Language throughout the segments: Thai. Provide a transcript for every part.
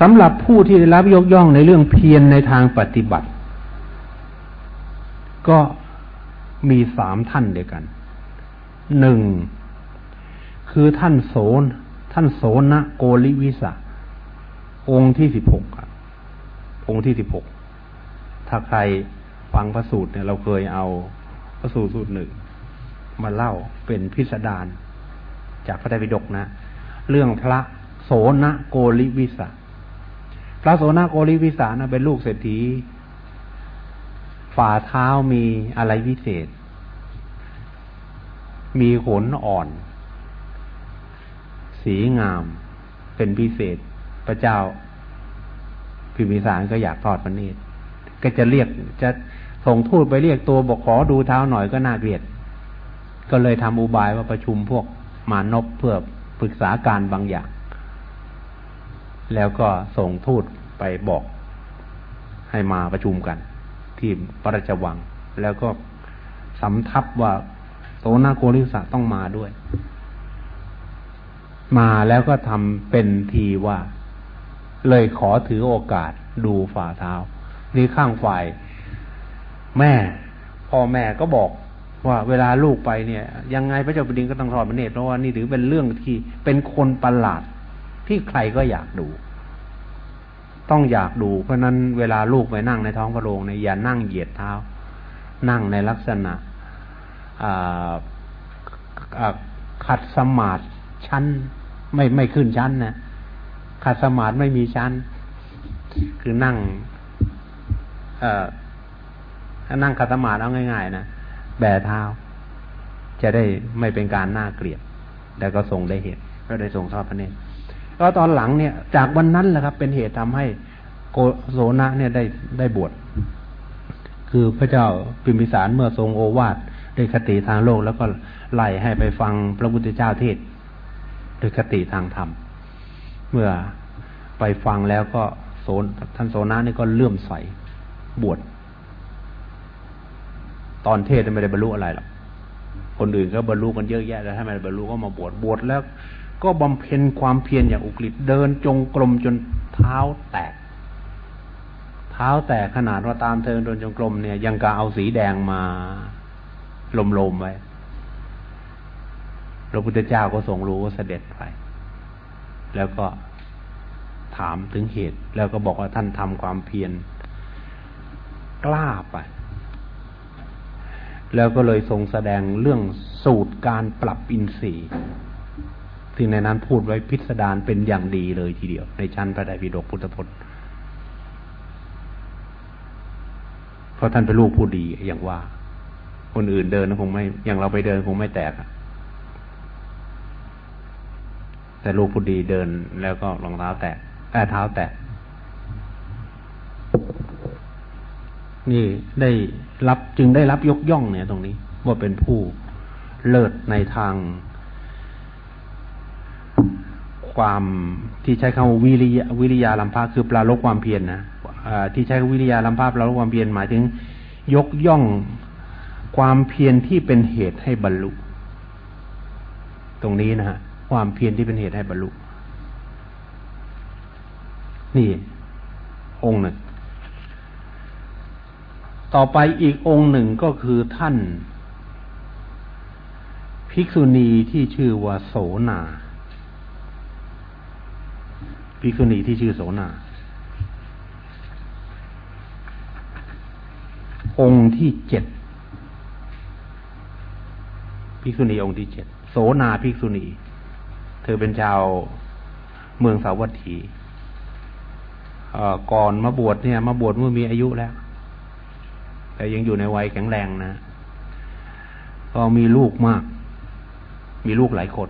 สำหรับผู้ที่ได้รับยกย่องในเรื่องเพียรในทางปฏิบัติ ก็มีสามท่านเดียวกัน หนึ่ง คือท่านโสน ท่านโสนโกลิวิสะองค์ที่สิบหกองค์ที่สิบหก ถ้าใครฟังพระสูตรเนี่ยเราเคยเอาพระสูตรสูตรหนึ่ง มาเล่าเป็นพิสดารจากพระไตรปิฎกนะ เรื่องพระโสนโกลิวิสะ พระโสนโกริวิสานะเป็นลูกเศรษฐี ฝ่าเท้ามีอะไรวิเศษ มีขนอ่อน สีงามเป็นพิเศษ พระเจ้าพิมิสารก็อยากทอดพระเนตรก็จะเรียกจะส่งทูตไปเรียกตัวบอกขอดูเท้าหน่อยก็น่าเกลียด ก็เลยทำอุบายว่าประชุมพวกมานพเพื่อปรึกษาการบางอย่าง แล้วก็ส่งทูตไปบอก ให้มาประชุมกัน ที่พระราชวัง แล้วก็สำทับว่าโสนาโกริสะต้องมาด้วย มาแล้วก็ทำเป็นทีว่า เลยขอถือโอกาสดูฝ่าเท้า นี่ข้างฝ่ายแม่พ่อแม่ก็บอกว่าเวลาลูกไปเนี่ย ยังไงพระเจ้าแผ่นดินก็ต้องทอดพระเนตรเพราะว่านี่ถือเป็นเรื่องที่เป็นคนประหลาด ที่ใครก็อยากดู ต้องอยากดู เพราะนั้นเวลาลูกไปนั่งในท้องพระโรงเนี่ยอย่านั่งเหยียดเท้า นั่งในลักษณะขัดสมาธิชั้น ไม่ไม่ขึ้นชั้นนะขัดสมาธิไม่มีชั้น คือนั่งนั่งขัดสมาธิเอาง่ายๆนะแบเท้า จะได้ไม่เป็นการน่าเกลียดแต่ก็ทรงได้เห็นก็ได้ทรงทอดพระเนตร ก็ตอนหลังเนี่ย จากวันนั้นแหละครับ เป็นเหตุทำให้โกโสนะเนี่ยได้ได้บวชคือพระเจ้าพิมพิสารเมื่อทรงโอวาทด้วยคติทางโลก แล้วก็ไล่ให้ไปฟังพระพุทธเจ้าเทศด้วยคติทางธรรม เมื่อไปฟังแล้วก็โสนท่านโสนะนี่ก็เลื่อมใสบวชตอนเทศไม่ได้บรรลุอะไรหรอกคนอื่นก็บรรลุกันเยอะแยะแล้วถ้าไม่ได้บรรลุก็มาบวชบวชแล้ว ก็บำเพ็ญความเพียรอย่างอุกฤษเดินจงกรมจนเท้าแตก เท้าแตกขนาดว่าตามเธอเดินจงกรมเนี่ย ยังกะเอาสีแดงมาลมๆไว้พระพุทธเจ้าก็ทรงรู้ว่าเสด็จไป แล้วก็ถามถึงเหตุ แล้วก็บอกว่าท่านทำความเพียรกล้าไป แล้วก็เลยทรงแสดงเรื่องสูตรการปรับอินทรีย์ ซึ่งในนั้นพูดไว้พิสดารเป็นอย่างดีเลยทีเดียว ในชั้นพระไตรปิฎกพุทธพจน์เพราะท่านเป็นลูกผู้ดีอย่างว่า คนอื่นเดินคงไม่อย่างเราไปเดินคงไม่แตกแต่ลูกผู้ดีเดินแล้วก็รองเท้าแตกแอเท้าแตกนี่ได้รับจึงได้รับยกย่องเนี่ยตรงนี้ ว่าเป็นผู้เลิศในทาง ความที่ใช้คำว่าวิริยะวิริยาลัมพาคือปลาลกความเพียรนนะที่ใช้วิริยาลัมพาปลาลกความเพียรหมายถึง ยกย่องความเพียรที่เป็นเหตุให้บรรลุ ตรงนี้นะฮะความเพียรที่เป็นเหตุให้บรรลุ นี่ องค์หนึ่ง ต่อไปอีกองค์หนึ่งก็คือท่าน ภิกษุณีที่ชื่อว่าโสนา ภิกษุณีที่ชื่อโสนา องค์ที่เจ็ดภิกษุณีองค์ที่เจ็ดโสนาภิกษุณี เธอเป็นชาวเมืองสาวัตถีก่อนมาบวชเนี่ย มาบวชเมื่อมีอายุแล้ว แต่ยังอยู่ในวัยแข็งแรงนะ ก็มีลูกมาก มีลูกหลายคน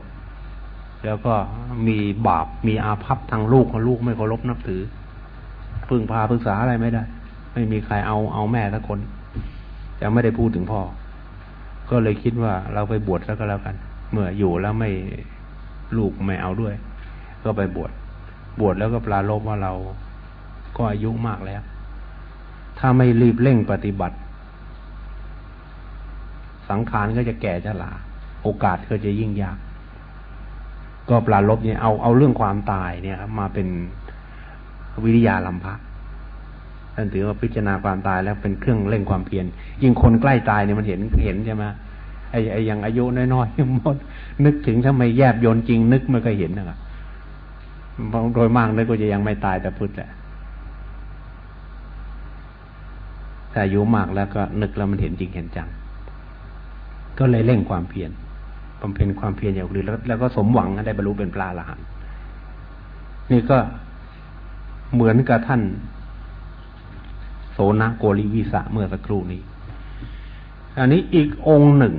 แล้วก็มีบาปมีอาภัพทางลูกของลูกไม่เคารพนับถือพึ่งพาปรึกษาอะไรไม่ได้ ไม่มีใครเอาเอาแม่สักคนยังไม่ได้พูดถึงพ่อ ก็เลยคิดว่าเราไปบวชแล้วก็แล้วกัน เมื่ออยู่แล้วไม่ลูกไม่เอาด้วย ก็ไปบวชบวชแล้วก็ปลาลบว่าเราก็อายุมากแล้ว ถ้าไม่รีบเร่งปฏิบัติ สังขารก็จะแก่จะลาโอกาสก็จะยิ่งยาก ก็ปลาลบเนี่ยเอาเอาเรื่องความตายเนี่ยครับมาเป็นวิริยาลัมภะท่านถือว่าพิจารณาความตายแล้วเป็นเครื่องเร่งความเพียรยิ่งคนใกล้ตายเนี่ยมันเห็นเห็นใช่ไหมไอ้ไอ้ยังอายุน้อยๆหมดนึกถึงถ้าไมแยบยนจริง นึกไม่เคยเห็นนะครับโดยมากนึกก็จะยังไม่ตายแต่พุทธแหละแต่อายุมากแล้วก็นึกแล้วมันเห็นจริงเห็นจัง ก็เลยเร่งความเพียร บำเพ็ญความเพียรอย่างอื่นแล้วก็สมหวังได้บรรลุเป็นพระอรหันต์นี่ก็เหมือนกับท่าน โสนโกริวิสะเมื่อสักครู่นี้ อันนี้อีกองค์หนึ่ง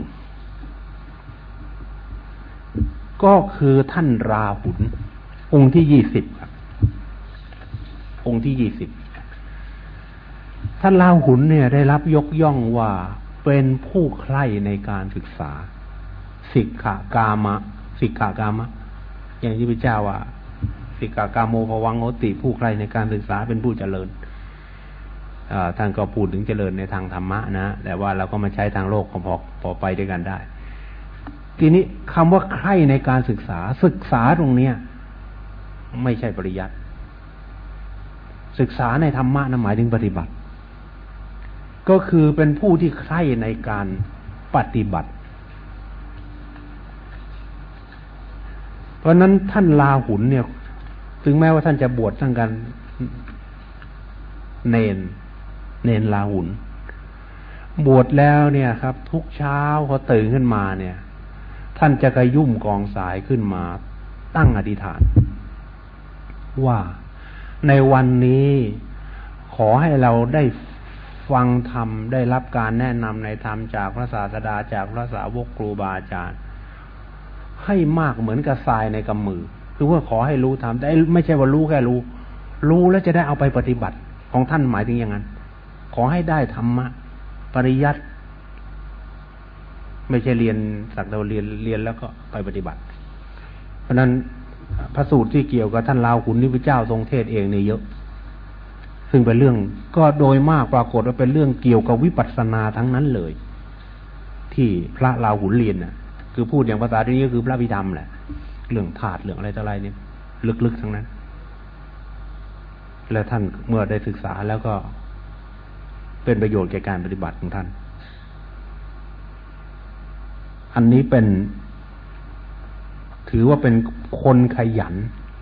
ก็คือท่านราหุลองค์ที่ยี่สิบครับ องค์ที่ยี่สิบท่านราหุลเนี่ยได้รับยกย่องว่าเป็นผู้ใคร่ในการศึกษา สิกขากามะ สิกขากามะ อย่างที่พระเจ้าว่า สิกขากามโมภวังโอติผู้ใครในการศึกษาเป็นผู้เจริญท่านก็พูดถึงเจริญในทางธรรมะนะ แต่ว่าเราก็มาใช้ทางโลกพอพอไปด้วยกันได้ ทีนี้คำว่าใครในการศึกษาศึกษาตรงเนี้ย ไม่ใช่ปริยัติศึกษาในธรรมะนะหมายถึงปฏิบัติ ก็คือเป็นผู้ที่ใคร่ในการปฏิบัติ เพ ราะนั้นท่านลาหุนเนี่ย ถึงแม้ว่าท่านจะบวชทั้งกันเนน เนนลาหุน บวชแล้วเนี่ยครับ ทุกเช้าพอตื่นขึ้นมาเนี่ย ท่านจะกระยุ่มกองสายขึ้นมา ตั้งอธิษฐาน ว่าในวันนี้ขอให้เราได้ฟังธรรม ได้รับการแนะนำในธรรมจากพระศาสดาจากพระสาวกครูบาอาจารย์ ให้มากเหมือนกับทรายในกำมือ คือว่าขอให้รู้ธรรมแต่ไม่ใช่ว่ารู้แค่รู้ รู้แล้วจะได้เอาไปปฏิบัติของท่านหมายถึงอย่างนั้น ขอให้ได้ธรรมะ ปริยัติไม่ใช่เรียนสักแต่เรียนเรียนแล้วก็ไปปฏิบัติ เพราะนั้นพระสูตรที่เกี่ยวกับท่านลาวขุนนิพเจ้าทรงเทศเองเนี่ยเยอะ ซึ่งเป็นเรื่องก็โดยมากปรากฏว่าเป็นเรื่องเกี่ยวกับวิปัสสนาทั้งนั้นเลย ที่พระลาวขุนเรียนน่ะ คือพูดอย่างภาษาที่นี้ก็คือพระพิธรรมแหละเรื่องธาตุเรื่องอะไรต่ออะไรเนี่ยลึกๆทั้งนั้น และท่านเมื่อได้ศึกษาแล้วก็เป็นประโยชน์แก่การปฏิบัติของท่าน อันนี้เป็น ถือว่าเป็นคนขยัน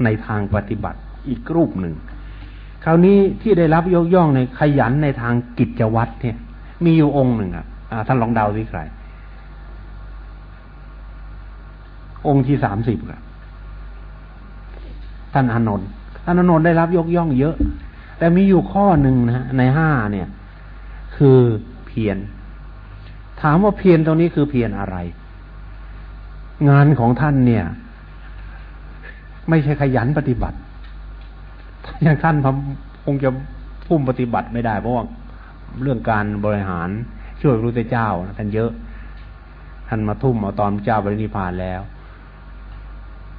ในทางปฏิบัติอีกรูปหนึ่ง คราวนี้ที่ได้รับยกย่องในขยันในทางกิจวัตรเนี่ย มีอยู่องค์หนึ่งอะท่านลองเดาสิใคร องค์ที่สามสิบครับท่านอนนท์ท่านอนนท์ได้รับยกย่องเยอะ แต่มีอยู่ข้อหนึ่งนะในห้าเนี่ย คือเพียรถามว่าเพียรตรงนี้คือเพียรอะไร งานของท่านเนี่ย ไม่ใช่ขยันปฏิบัติ อย่างท่านผมคงจะพุ่มปฏิบัติไม่ได้ เพราะว่าเรื่องการบริหารช่วยพระพุทธเจ้าท่านเยอะ ท่านมาทุ่มเอาตอนเจ้าบริณิพานแล้ว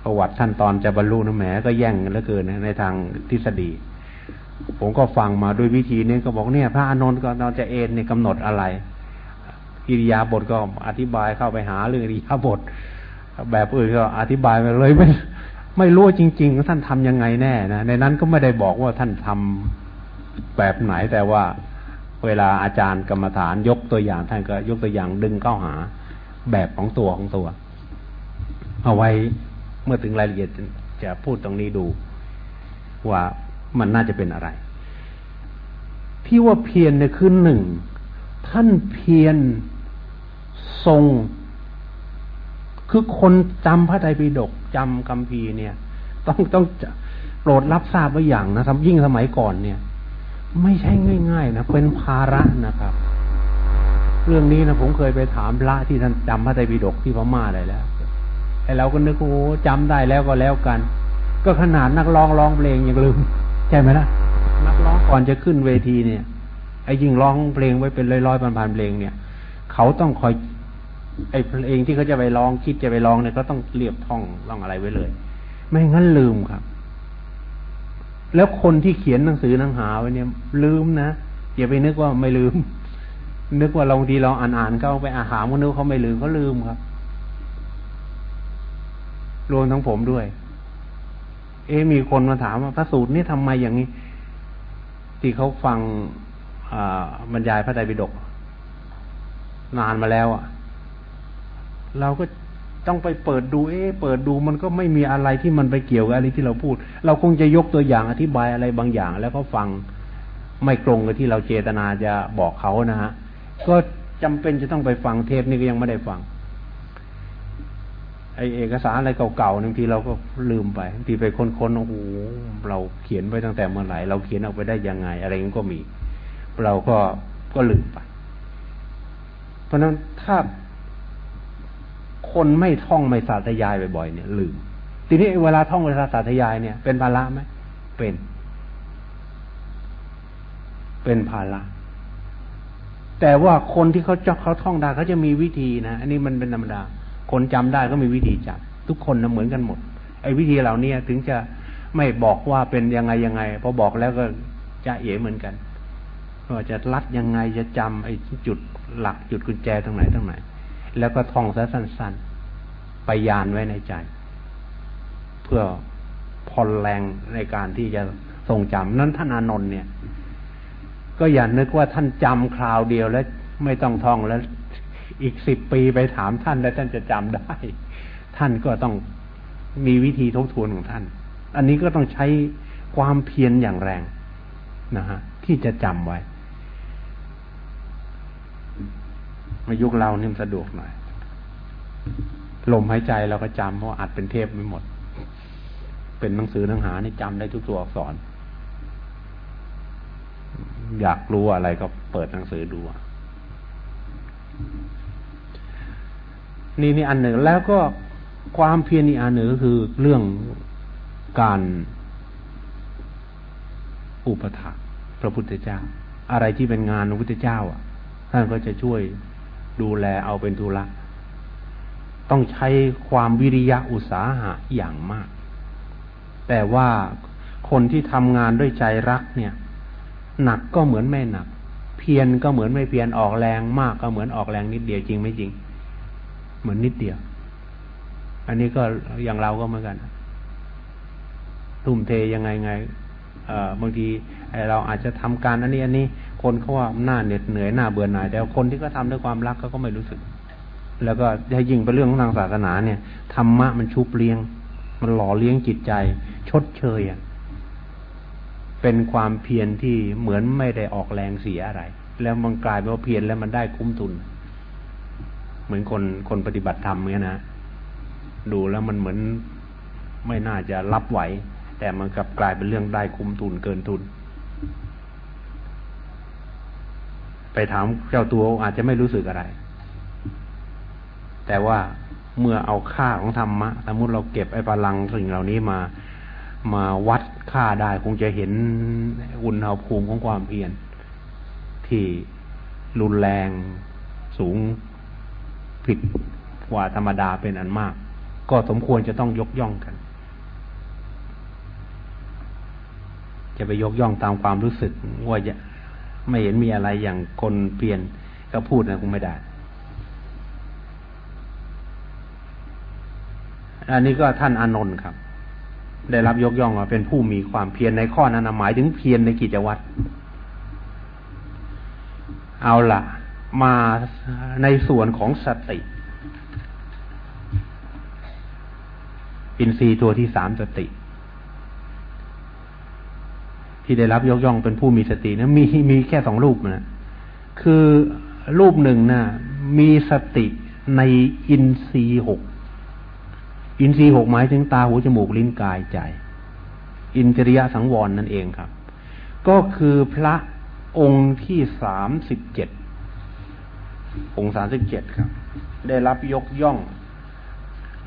ประวัติท่านตอนจะบรรลุนะแหมก็แย่งกันเหลือเกินในทางทฤษฎี ผมก็ฟังมาด้วยวิธีนี้ก็บอกเนี่ย พระอานนท์ก็ตอนจะเอ็นเนี่ยกำหนดอะไรอิริยาบถก็อธิบายเข้าไปหาเรื่องอิริยาบถแบบอื่นก็อธิบายมาเลยไม่ไม่รู้จริงๆว่าท่านทํำยังไงแน่นะในนั้นก็ไม่ได้บอกว่าท่านทำแบบไหนแต่ว่าเวลาอาจารย์กรรมฐานยกตัวอย่างท่านก็ยกตัวอย่างดึงเข้าหาแบบของตัวของตัว เอาไว้ เมื่อถึงรายละเอียดจะพูดตรงนี้ดู ว่ามันน่าจะเป็นอะไร ที่ว่าเพียรเนี่ยคือหนึ่งท่านเพียรทรง คือคนจำพระไตรปิฎกจำคัมภีเนี่ย ต้องต้องโปรดรับทราบไว้อย่างนะครับ ยิ่งสมัยก่อนเนี่ย ไม่ใช่ง่ายๆนะเป็นภาระนะครับ เรื่องนี้นะผมเคยไปถามพระที่ท่านจำพระไตรปิฎกที่พม่าได้แล้ว ไอ้เราก็นึกโอ้จำได้แล้วก็แล้วกัน ก็ขนาดนักร้องร้องเพลงยังลืม ใช่ไหมล่ะ นักร้องก่อนจะขึ้นเวทีเนี่ย ไอ้ยิ่งร้องเพลงไว้เป็นร้อยๆพันๆเพลงเนี่ย เขาต้องคอย ไอ้เพลงที่เขาจะไปร้องคิดจะไปร้องเนี่ยก็ต้องเรียบท่องร้องอะไรไว้เลย ไม่งั้นลืมครับ แล้วคนที่เขียนหนังสือหนังหาไว้เนี่ย ลืมนะอย่าไปนึกว่าไม่ลืม นึกว่าเราทีเราอ่านอ่านเขาไปอาหารมันนึกเขาไม่ลืมเขาลืมครับ รวมทั้งผมด้วย เอ๊มีคนมาถามว่าพระสูตรนี่ทำไมอย่างนี้ ที่เขาฟังบรรยายพระไตรปิฎกนานมาแล้วอะ เราก็ต้องไปเปิดดู เอ๊เปิดดูมันก็ไม่มีอะไรที่มันไปเกี่ยวกับอะไรที่เราพูด เราคงจะยกตัวอย่างอธิบายอะไรบางอย่าง แล้วก็ฟังไม่ตรงกับที่เราเจตนาจะบอกเขานะฮะ ก็จำเป็นจะต้องไปฟังเทปนี้ก็ยังไม่ได้ฟัง ไอเอกสารอะไรเก่าๆบางทีเราก็ลืมไปบางทีไปค้นๆโอ้โหเราเขียนไว้ตั้งแต่เมื่อไหร่เราเขียนออกไปได้ยังไง อะไรก็มี เราก็ก็ลืมไป เพราะนั้นถ้าคนไม่ท่องไม่สาธยายบ่อยๆเนี่ย ลืม ทีนี้เวลาท่องเวลาสาธยายเนี่ย เป็นภาระไหมเป็น เป็นภาระแต่ว่าคนที่เขาจเขาท่องได้เขาจะมีวิธีนะอันนี้มันเป็นธรรมดา คนจำได้ก็มีวิธีจำทุกคนนะเหมือนกันหมด ไอ้วิธีเหล่านี้ถึงจะไม่บอกว่าเป็นยังไงยังไงพอบอกแล้วก็จะเอ๋เหมือนกันว่าจะลัดยังไงจะจำไอ้จุดหลักจุดกุญแจตรงไหนตรงไหน แล้วก็ท่องซะสั้นๆไปยานไว้ในใจ เพื่อพลแรงในการที่จะทรงจำนั้นท่านอานนท์เนี่ย ก็อย่านึกว่าท่านจำคราวเดียวแล้วไม่ต้องท่องแล้ว อีกสิบปีไปถามท่าน แล้วท่านจะจำได้ ท่านก็ต้องมีวิธีทบทวนของท่าน อันนี้ก็ต้องใช้ความเพียรอย่างแรงนะฮะที่จะจำไว้มายุคเรานี่มสะดวกหน่อย ลมหายใจเราก็จำเพราะอัดเป็นเทพไม่หมด เป็นหนังสือหนังหานี่จำได้ทุกตัวอักษร อยากรู้อะไรก็เปิดหนังสือดู นี่นี่อันหนึ่งแล้วก็ความเพียรอีกอันหนึ่งก็คือเรื่องการอุปถัมภ์พระพุทธเจ้า อะไรที่เป็นงานพระพุทธเจ้า อะ ท่านก็จะช่วยดูแลเอาเป็นธุระต้องใช้ความวิริยะอุตสาหะอย่างมาก แต่ว่าคนที่ทำงานด้วยใจรักเนี่ย หนักก็เหมือนไม่หนัก เพียรก็เหมือนไม่เพียรออกแรงมากก็เหมือนออกแรงนิดเดียวจริงไม่จริง เหมือนนิดเดียว อันนี้ก็อย่างเราก็เหมือนกัน ทุ่มเทยังไงไงเอ่อบางทีเราอาจจะทำการอันนี้อันนี้คนเขาว่าหน้าเหน็ดเหนื่อยหน้าเบื่อหน่ายแต่คนที่ก็ทำด้วยความรักเขาก็ไม่รู้สึก แล้วก็ถ้ายิ่งเป็นเรื่องของทางศาสนาเนี่ยธรรมะมันชุบเลี้ยง มันหล่อเลี้ยงจิตใจ ชดเชยอะเป็นความเพียรที่เหมือนไม่ได้ออกแรงเสียอะไร แล้วมันกลายเป็นว่าเพียรแล้วมันได้คุ้มทุน เหมือนคนคนปฏิบัติธรรมเนี้ยนะดูแล้วมันเหมือนไม่น่าจะรับไหว แต่มันกลับกลายเป็นเรื่องได้คุ้มทุนเกินทุน ไปถามเจ้าตัวอาจจะไม่รู้สึกอะไร แต่ว่าเมื่อเอาค่าของธรรมะสมมติเราเก็บไอ้พลังสิ่งเหล่านี้มามาวัดค่าได้คงจะเห็นอุณหภูมิของความเพียรที่รุนแรงสูง ผิดกว่าธรรมดาเป็นอันมาก ก็สมควรจะต้องยกย่องกัน จะไปยกย่องตามความรู้สึกว่าจะไม่เห็นมีอะไรอย่างคนเปลี่ยนก็พูดนะคงไม่ได้ อันนี้ก็ท่านอนนท์ครับ ได้รับยกย่องว่าเป็นผู้มีความเพียรในข้อนั้นหมายถึงเพียรในกิจวัตร เอาละ มาในส่วนของสติ อินทรีย์ตัวที่สามสติ ที่ได้รับยกย่องเป็นผู้มีสตินะมีมีแค่สองรูปนะคือรูปหนึ่งนะมีสติในอินทรีย์หกอินทรีย์หกหมายถึงตาหูจมูกลิ้นกายใจ อินทรียสังวรนั่นเองครับ ก็คือพระองค์ที่สามสิบเจ็ด องค์สามสิบเจ็ดครับ ได้รับยกย่อง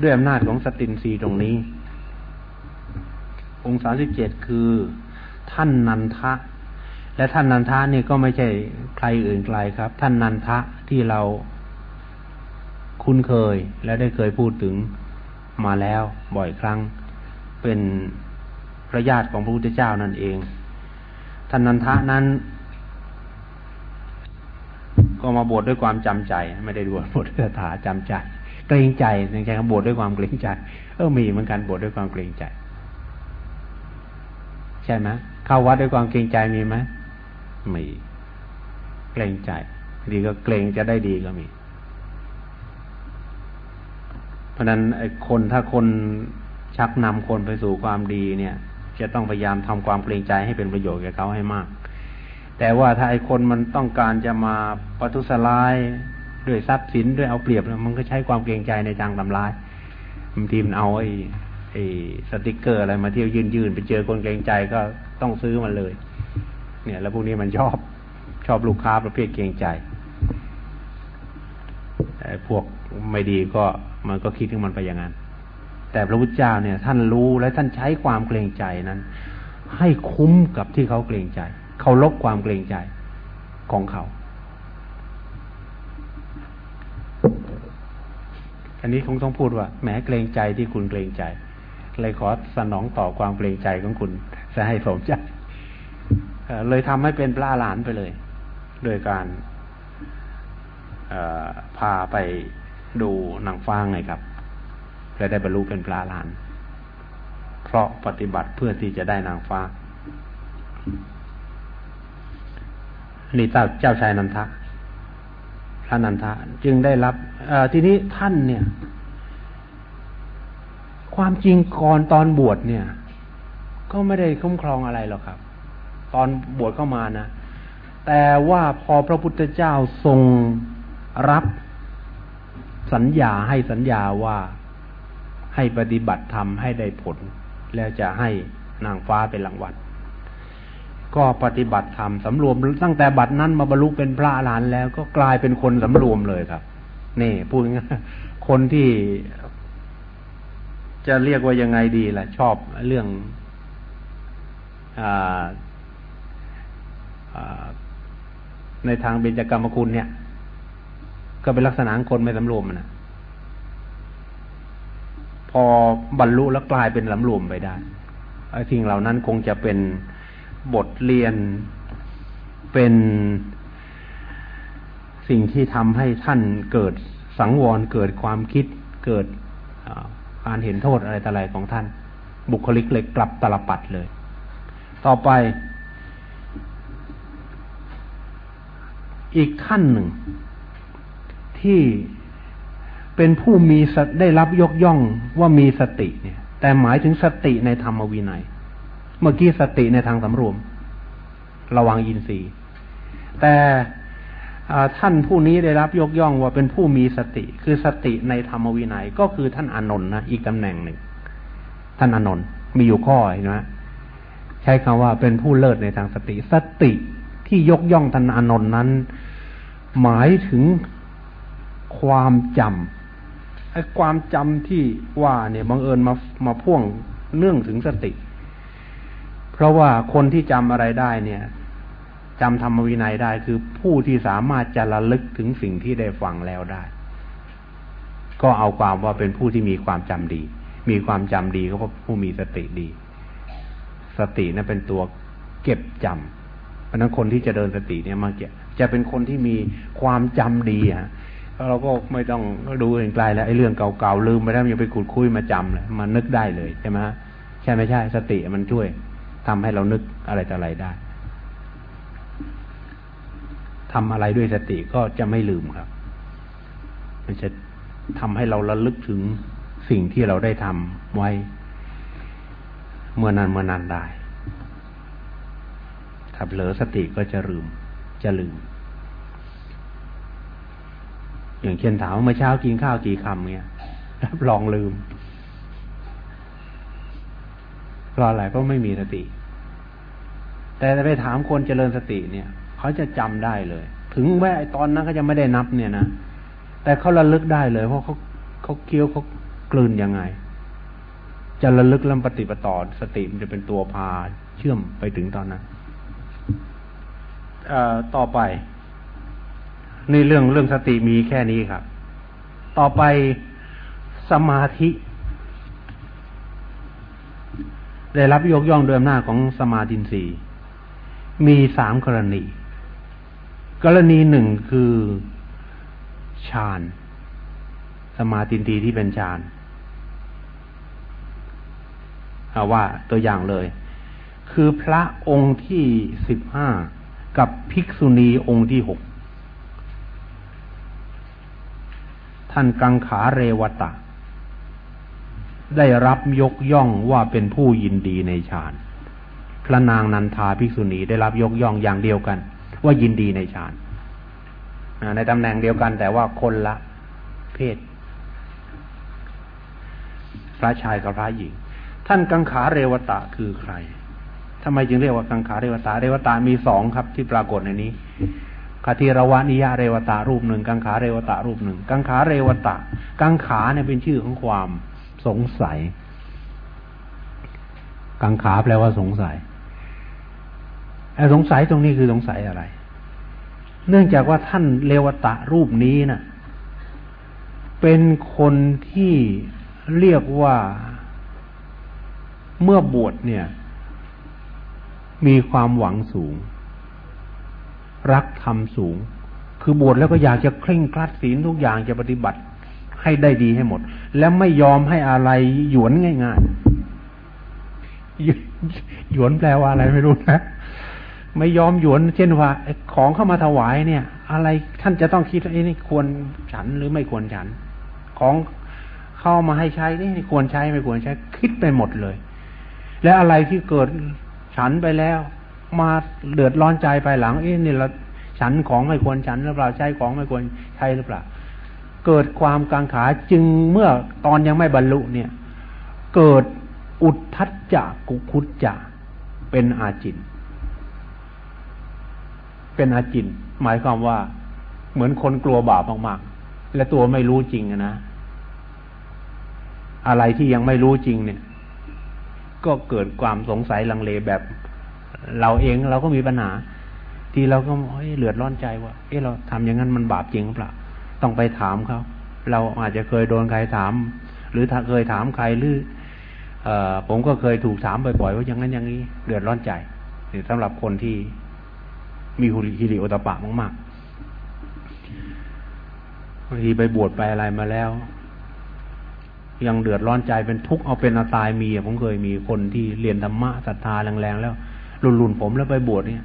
ด้วยอำนาจของสตินรีตรงนี้ องค์สามสิบเจ็ดคือท่านนันทะ และท่านนันทะนี่ก็ไม่ใช่ใครอื่นไกลครับ ท่านนันทะที่เราคุ้นเคยและได้เคยพูดถึงมาแล้วบ่อยครั้ง เป็นพระญาติของพระพุทธเจ้านั่นเอง ท่านนันทะนั้น ก็มาบวชดด้วยความจำใจ ไม่ได้บวชบวชด้วยถาจำใจ เกรงใจในใจเขบวชดด้วยความเกรงใจ เออมีเหมือนกันบวชดด้วยความเกรงใจ ใช่ไหมเข้าวัดด้วยความเกรงใจมีไหมไม่เกรงใจดีก็เกรงจะได้ดีก็มี เพราะนั้นคนถ้าคนชักนำคนไปสู่ความดีเนี่ย จะต้องพยายามทำความเกรงใจให้เป็นประโยชน์แก่เขาให้มาก แต่ว่าถ้าไอ้คนมันต้องการจะมาประทุษร้ายด้วยทรัพย์สินด้วยเอาเปรียบมันก็ใช้ความเกรงใจในทางทำร้ายบางทีมันเอาไอ้ไอ้สติกเกอร์อะไรมาเที่ยวยืนยืนไปเจอคนเกรงใจก็ต้องซื้อมันเลย เนี่ย แล้วพวกนี้มันชอบชอบลูกค้าประเภทเกรงใจแต่พวกไม่ดีก็มันก็คิดถึงมันไปอย่างนั้น แต่พระพุทธเจ้าเนี่ย ท่านรู้และท่านใช้ความเกรงใจนั้น ให้คุ้มกับที่เขาเกรงใจ เขาลบความเกรงใจของเขา อันนี้คงต้องพูดว่าแหมเกรงใจที่คุณเกรงใจ เลยขอสนองต่อความเกรงใจของคุณจะให้สมใจเลยทำให้เป็นปลาหลานไปเลย โดยการพาไปดูนางฟ้าไงครับและได้บรรลุเป็นปลาหลาน เพราะปฏิบัติเพื่อที่จะได้นางฟ้า นี่เจ้าเจ้าชายนันทะพระนันทะจึงได้รับทีนี้ท่านเนี่ย ความจริงก่อนตอนบวชเนี่ย ก็ไม่ได้คุ้มครองอะไรหรอกครับ ตอนบวชเข้ามานะแต่ว่าพอพระพุทธเจ้าทรงรับสัญญาให้สัญญาว่าให้ปฏิบัติธรรมให้ได้ผล แล้วจะให้นางฟ้าเป็นรางวัล ก็ปฏิบัติธรรมสำรวม ตั้งแต่บัดนั้นมาบรรลุเป็นพระอรหันต์แล้วก็กลายเป็นคนสำรวมเลยครับ นี่พูดง่ายคนที่จะเรียกว่ายังไงดีล่ะ ชอบเรื่องอในทางเบญจกรรมคุณเนี่ย ก็เป็นลักษณะคนไม่สำรวมนะพอบรรลุแล้วกลายเป็นสำรวมไปได้ไอ้สิ่งเหล่านั้นคงจะเป็น บทเรียนเป็นสิ่งที่ทำให้ท่านเกิดสังวรเกิดความคิดเกิดการเห็นโทษอะไรต่ออะไรของท่าน บุคลิกเลยกลับตลปัดเลย ต่อไป อีกท่านหนึ่ง ที่เป็นผู้มีได้รับยกย่องว่ามีสติเนี่ย แต่หมายถึงสติในธรรมวินัย เมื่อกี้สติในทางสำรวม ระวังอินทรีย์แต่ท่านผู้นี้ได้รับยกย่องว่าเป็นผู้มีสติ คือสติในธรรมวินัยก็คือท่านอนนท์นะอีกตำแหน่งหนึ่ง ท่านอนนท์มีอยู่ข้อเห็นไหมใช้คำว่าเป็นผู้เลิศในทางสติ สติที่ยกย่องท่านอนนท์นั้น หมายถึงความจำไอ้ความจำที่ว่าเนี่ยบังเอิญมามาพ่วงเนื่องถึงสติ เพราะว่าคนที่จำอะไรได้เนี่ยจำธรรมวินัยได้คือผู้ที่สามารถจะระลึกถึงสิ่งที่ได้ฟังแล้วได้ ก็เอาความว่าเป็นผู้ที่มีความจำดี มีความจำดีก็เพราะผู้มีสติดี สตินั่นเป็นตัวเก็บจำเพราะนั้นคนที่จะเดินสติเนี่ยมาเก็บจะเป็นคนที่มีความจำดีฮะเราก็ไม่ต้องดูเห็นไกลแล้วไอ้เรื่องเก่าๆลืมไปแล้วยังไปขุดคุยมาจำเลยมันนึกได้เลยใช่ไหมใช่ไม่ใช่ สติมันช่วย ทำให้เรานึกอะไรต่ออะไรได้ทำอะไรด้วยสติก็จะไม่ลืมครับ มันจะทำให้เราระลึกถึงสิ่งที่เราได้ทำไว้ เมื่อนานเมื่อนานได้ถ้าเผลอสติก็จะลืม จะลืม อย่างเช่นถามว่าเมื่อเช้ากินข้าวกี่คำเนี่ยรับรองลืม เพราะอะไรเพราะไม่มีสติ แต่ไปถามคนเจริญสติเนี่ยเขาจะจำได้เลย ถึงแม้ตอนนั้นเขาจะไม่ได้นับเนี่ยนะแต่เขาระลึกได้เลย เพราะเขาเขาเคี้ยวเขากลืนยังไง จะระลึกล้วปฏิปต่อสติมันจะเป็นตัวพาเชื่อมไปถึงตอนนั้นต่อไปนี่เรื่องเรื่องสติมีแค่นี้ครับ ต่อไปสมาธิ ได้รับยกย่องโดยอำนาจของสมาธินีมีสามกรณี กรณีหนึ่งคือฌานสมาธินีที่เป็นฌานเอาว่าตัวอย่างเลย คือพระองค์ที่สิบห้ากับภิกษุณีองค์ที่หกท่านกังขาเรวตะ ได้รับยกย่องว่าเป็นผู้ยินดีในฌาน พระนางนันทาภิกษุณีได้รับยกย่องอย่างเดียวกัน ว่ายินดีในฌานในตำแหน่งเดียวกันแต่ว่าคนละ เพศ พระชายกับพระหญิง ท่านกังขาเรวตะคือใครทำไมจึงเรียกว่ากังขาเรวตาเรวตามีสองครับ ที่ปรากฏในนี้คติรวานิยะเรวตารูปหนึ่งกังขาเรวตารูปหนึ่งกังขาเรวตากังขาเนี่ยเป็นชื่อของความ สงสัย กังขาแปลว่าสงสัยไอ้สงสัยตรงนี้คือสงสัยอะไร เนื่องจากว่าท่านเรวตะรูปนี้นะ่ะ เป็นคนที่เรียกว่าเมื่อบวชเนี่ย มีความหวังสูง รักธรรมสูง คือบวชแล้วก็อยากจะเคร่งครัดศีลทุกอย่างจะปฏิบัติ ให้ได้ดีให้หมด แล้วไม่ยอมให้อะไรหยวนง่ายๆหยวนแปลว่าอะไรไม่รู้นะไม่ยอมหยวนเช่นว่าของเข้ามาถวายเนี่ย อะไรท่านจะต้องคิดไอ้นี่ควรฉันหรือไม่ควรฉัน ของเข้ามาให้ใช้นี่ควรใช้ไม่ควรใช้ คิดไปหมดเลย แล้วอะไรที่เกิดฉันไปแล้ว มาเดือดร้อนใจไปหลังเอ๊ะนี่เราฉันของไม่ควรฉันหรือเปล่าใช้ของไม่ควรใช้หรือเปล่า เกิดความกังขาจึงเมื่อตอนยังไม่บรรลุเนี่ย เกิดอุทธัจจะกุคุจจะเป็นอาจิน เป็นอาจิน หมายความว่า เหมือนคนกลัวบาปมากๆ และตัวไม่รู้จริงนะ อะไรที่ยังไม่รู้จริงเนี่ย ก็เกิดความสงสัยลังเลแบบ เราเองเราก็มีปัญหา ที่เราก็เฮ้ยเลือดร้อนใจว่า เอ๊ะเราทำอย่างนั้นมันบาปจริงหรือเปล่า ต้องไปถามเขาเราอาจจะเคยโดนใครถาม หรือถ้าเคยถามใครหรือเออผมก็เคยถูกถามบ่อยๆว่าอย่างนั้นอย่างนี้เดือดร้อนใจสำหรับคนที่มีหุริริโอตปะมากๆบางทีไปบวชไปอะไรมาแล้ว ยังเดือดร้อนใจเป็นทุกข์เอาเป็นอาตายมีผมเคยมีคนที่เรียนธรรมะศรัทธาแรงๆแล้วรุนๆผมแล้วไปบวชเนี่ย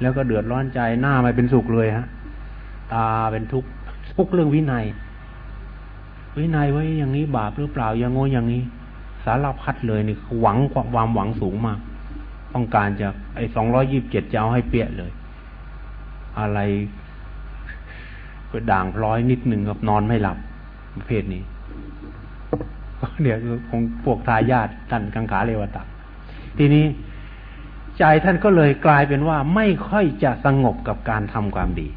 แล้วก็เดือดร้อนใจหน้าไม่เป็นสุขเลยฮะ ตาเป็นทุกข์ ทุกเรื่องวินัย วินัยไว้อย่างนี้บาปหรือเปล่าอย่างโง่อย่างนี้ สารพัดเลยนี่หวังความหวังสูงมาก ต้องการจะไอ้สองร้อยยิบเจ็ดจะเอาให้เปี้ยเลย อะไรก็ด่างพร้อยนิดหนึ่งกับนอนไม่หลับประเภทนี้เนี่ยคือของพวกทายาทท่านกังขาเรวตะทีนี้ใจท่านก็เลยกลายเป็นว่าไม่ค่อยจะสงบกับการทำความดี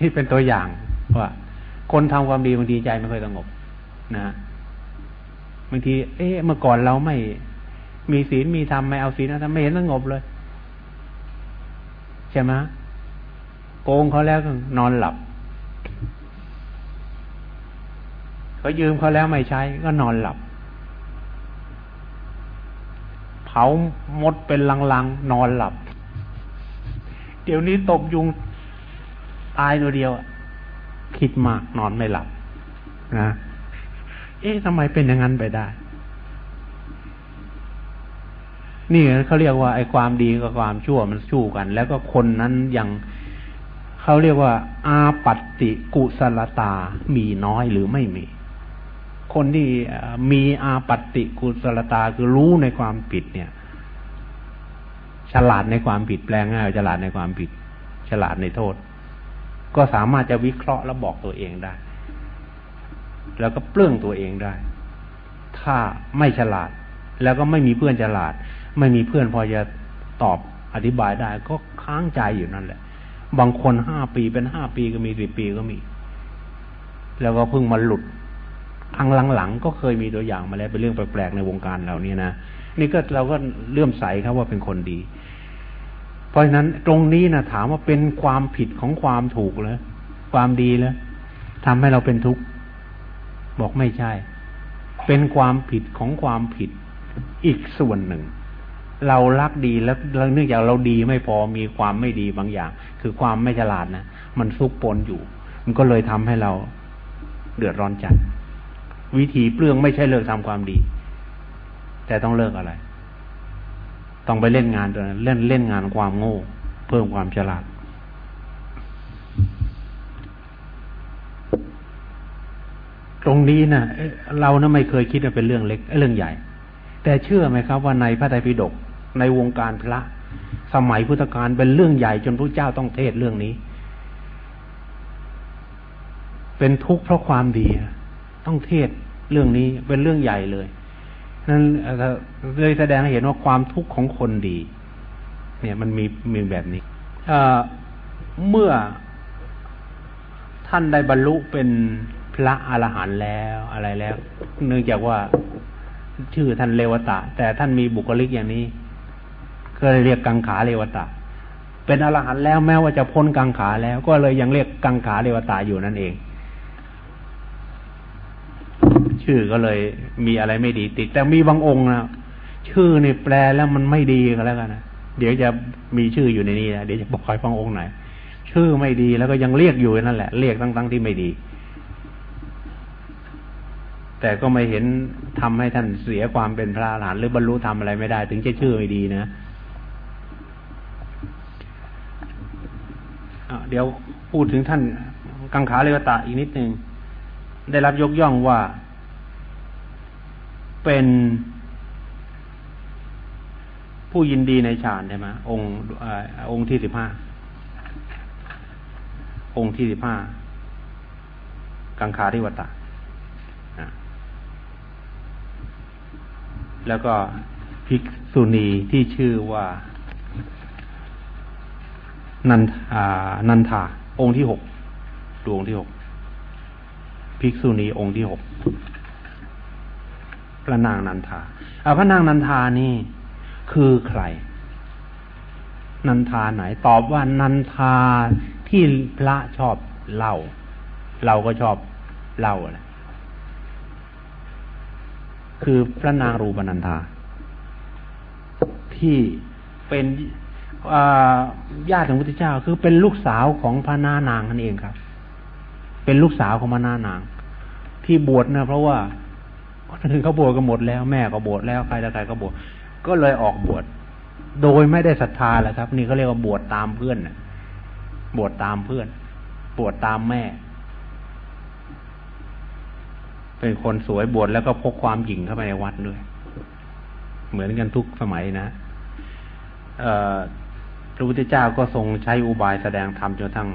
นี่เป็นตัวอย่างว่า คนทำความดีบางทีใจไม่ค่อยสงบนะบางที เอ๊ะเมื่อก่อนเราไม่มีศีลมีธรรมไม่เอาศีลนะทำไม่เห็นสงบเลยใช่ไหมโกงเขาแล้วก็นอนหลับเขายืมเขาแล้วไม่ใช้ก็นอนหลับ เผามดเป็นลังๆนอนหลับ เดี๋ยวนี้ตบยุง ตายตัวเดียวคิดมากนอนไม่หลับนะเอ๊ะทำไมเป็นอย่างนั้นไปได้ นี่เขาเรียกว่าไอ้ความดีกับความชั่วมันสู้กัน แล้วก็คนนั้นยังเขาเรียกว่า อาปัตติกุศลตา มีน้อยหรือไม่มี คนที่มีอาปัตติกุศลตาคือรู้ในความผิดเนี่ย ฉลาดในความผิดแปลงง่ายฉลาดในความผิด ฉลาดในโทษ ก็สามารถจะวิเคราะห์และบอกตัวเองได้ แล้วก็เปลื้องตัวเองได้ ถ้าไม่ฉลาด แล้วก็ไม่มีเพื่อนฉลาด ไม่มีเพื่อนพอจะตอบอธิบายได้ ก็ค้างใจอยู่นั่นแหละ บางคนห้าปีเป็นห้าปีก็มีสิบปีก็มี แล้วก็เพิ่งมาหลุดครั้งหลังๆก็เคยมีตัวอย่างมาแล้วเป็นเรื่องแปลกๆในวงการเรานี่นะนี่ก็เราก็เลื่อมใสครับว่าเป็นคนดี เพราะฉะนั้นตรงนี้นะถามว่าเป็นความผิดของความถูกเลยความดีแล้วทำให้เราเป็นทุกข์บอกไม่ใช่ เป็นความผิดของความผิดอีกส่วนหนึ่ง เรารักดีแล้วเนื่องจากเราดีไม่พอมีความไม่ดีบางอย่าง คือความไม่ฉลาดนะมันซุกปนอยู่ มันก็เลยทำให้เราเดือดร้อนใจวิธีเปลืองไม่ใช่เลิกทำความดี แต่ต้องเลิกอะไร ต้องไปเล่นงานตัวนั้นเล่นเล่นงานความโง่ เพิ่มความฉลาด ตรงนี้นะเรานะไม่เคยคิดว่าเป็นเรื่องเล็กเรื่องใหญ่ แต่เชื่อไหมครับว่าในพระไตรปิฎกในวงการพระสมัยพุทธกาลเป็นเรื่องใหญ่จนพระเจ้าต้องเทศเรื่องนี้ เป็นทุกข์เพราะความดี ต้องเทศเรื่องนี้เป็นเรื่องใหญ่เลย นั้นเลยแสดงให้เห็นว่าความทุกข์ของคนดี เนี่ยมันมีมีแบบนี้เมื่อท่านได้บรรลุเป็นพระอรหันต์แล้วอะไรแล้ว เนื่องจากว่าชื่อท่านเลวตะ แต่ท่านมีบุคลิกอย่างนี้ก็เลยเรียกกังขาเลวตะ เป็นอรหันต์แล้วแม้ว่าจะพ้นกังขาแล้ว ก็เลยยังเรียกกังขาเลวตะอยู่นั่นเอง ชื่อก็เลยมีอะไรไม่ดีติด แต่มีบางองค์นะชื่อเนี่แปลแล้วมันไม่ดีก็แล้วกันนะเดี๋ยวจะมีชื่ออยู่ในนี้นะเดี๋ยวจะบอกคอยฟังองค์ไหน ชื่อไม่ดีแล้วก็ยังเรียกอยู่นั่นแหละเรียกตั้งๆที่ไม่ดี แต่ก็ไม่เห็นทำให้ท่านเสียความเป็นพระอรหันต์หรือบรรลุทำอะไรไม่ได้ ถึงจะชื่อไม่ดีนะเดี๋ยวพูดถึงท่านกังขาเลวตะอีกนิดหนึ่งได้รับยกย่องว่า เป็นผู้ยินดีในฌานใช่ไหมองค์องค์ที่สิบห้าองค์ที่สิบห้ากังคาริวตะแล้วก็ภิกษุณีที่ชื่อว่า นันนันทาองค์ที่หกดวงที่หกภิกษุณีองค์ที่หก ระนางนันทาอาพระนางนันทานี่ คือใคร นันทาไหน ตอบว่านันทาที่พระชอบเล่า เราก็ชอบเล่าแหละคือพระนางรูปนันทา ที่เป็นญาติของพระพุทธเจ้า คือเป็นลูกสาวของพระนานางนั่นเองครับ เป็นลูกสาวของพระนานาง ที่บวชนะเพราะว่า คนอื่นเขาบวชกันหมดแล้วแม่ก็บวชแล้วใครแต่ใครก็บวชก็เลยออกบวชโดยไม่ได้ศรัทธาแหละครับ นี่เขาเรียกว่าบวชตามเพื่อนบวชตามเพื่อน บวชตามแม่ เป็นคนสวยบวชแล้วก็พกความหยิ่งเข้าไปในวัดด้วย เหมือนกันทุกสมัยนะพระพุทธเจ้าก็ทรงใช้อุบายแสดงธรรมจนทั้ง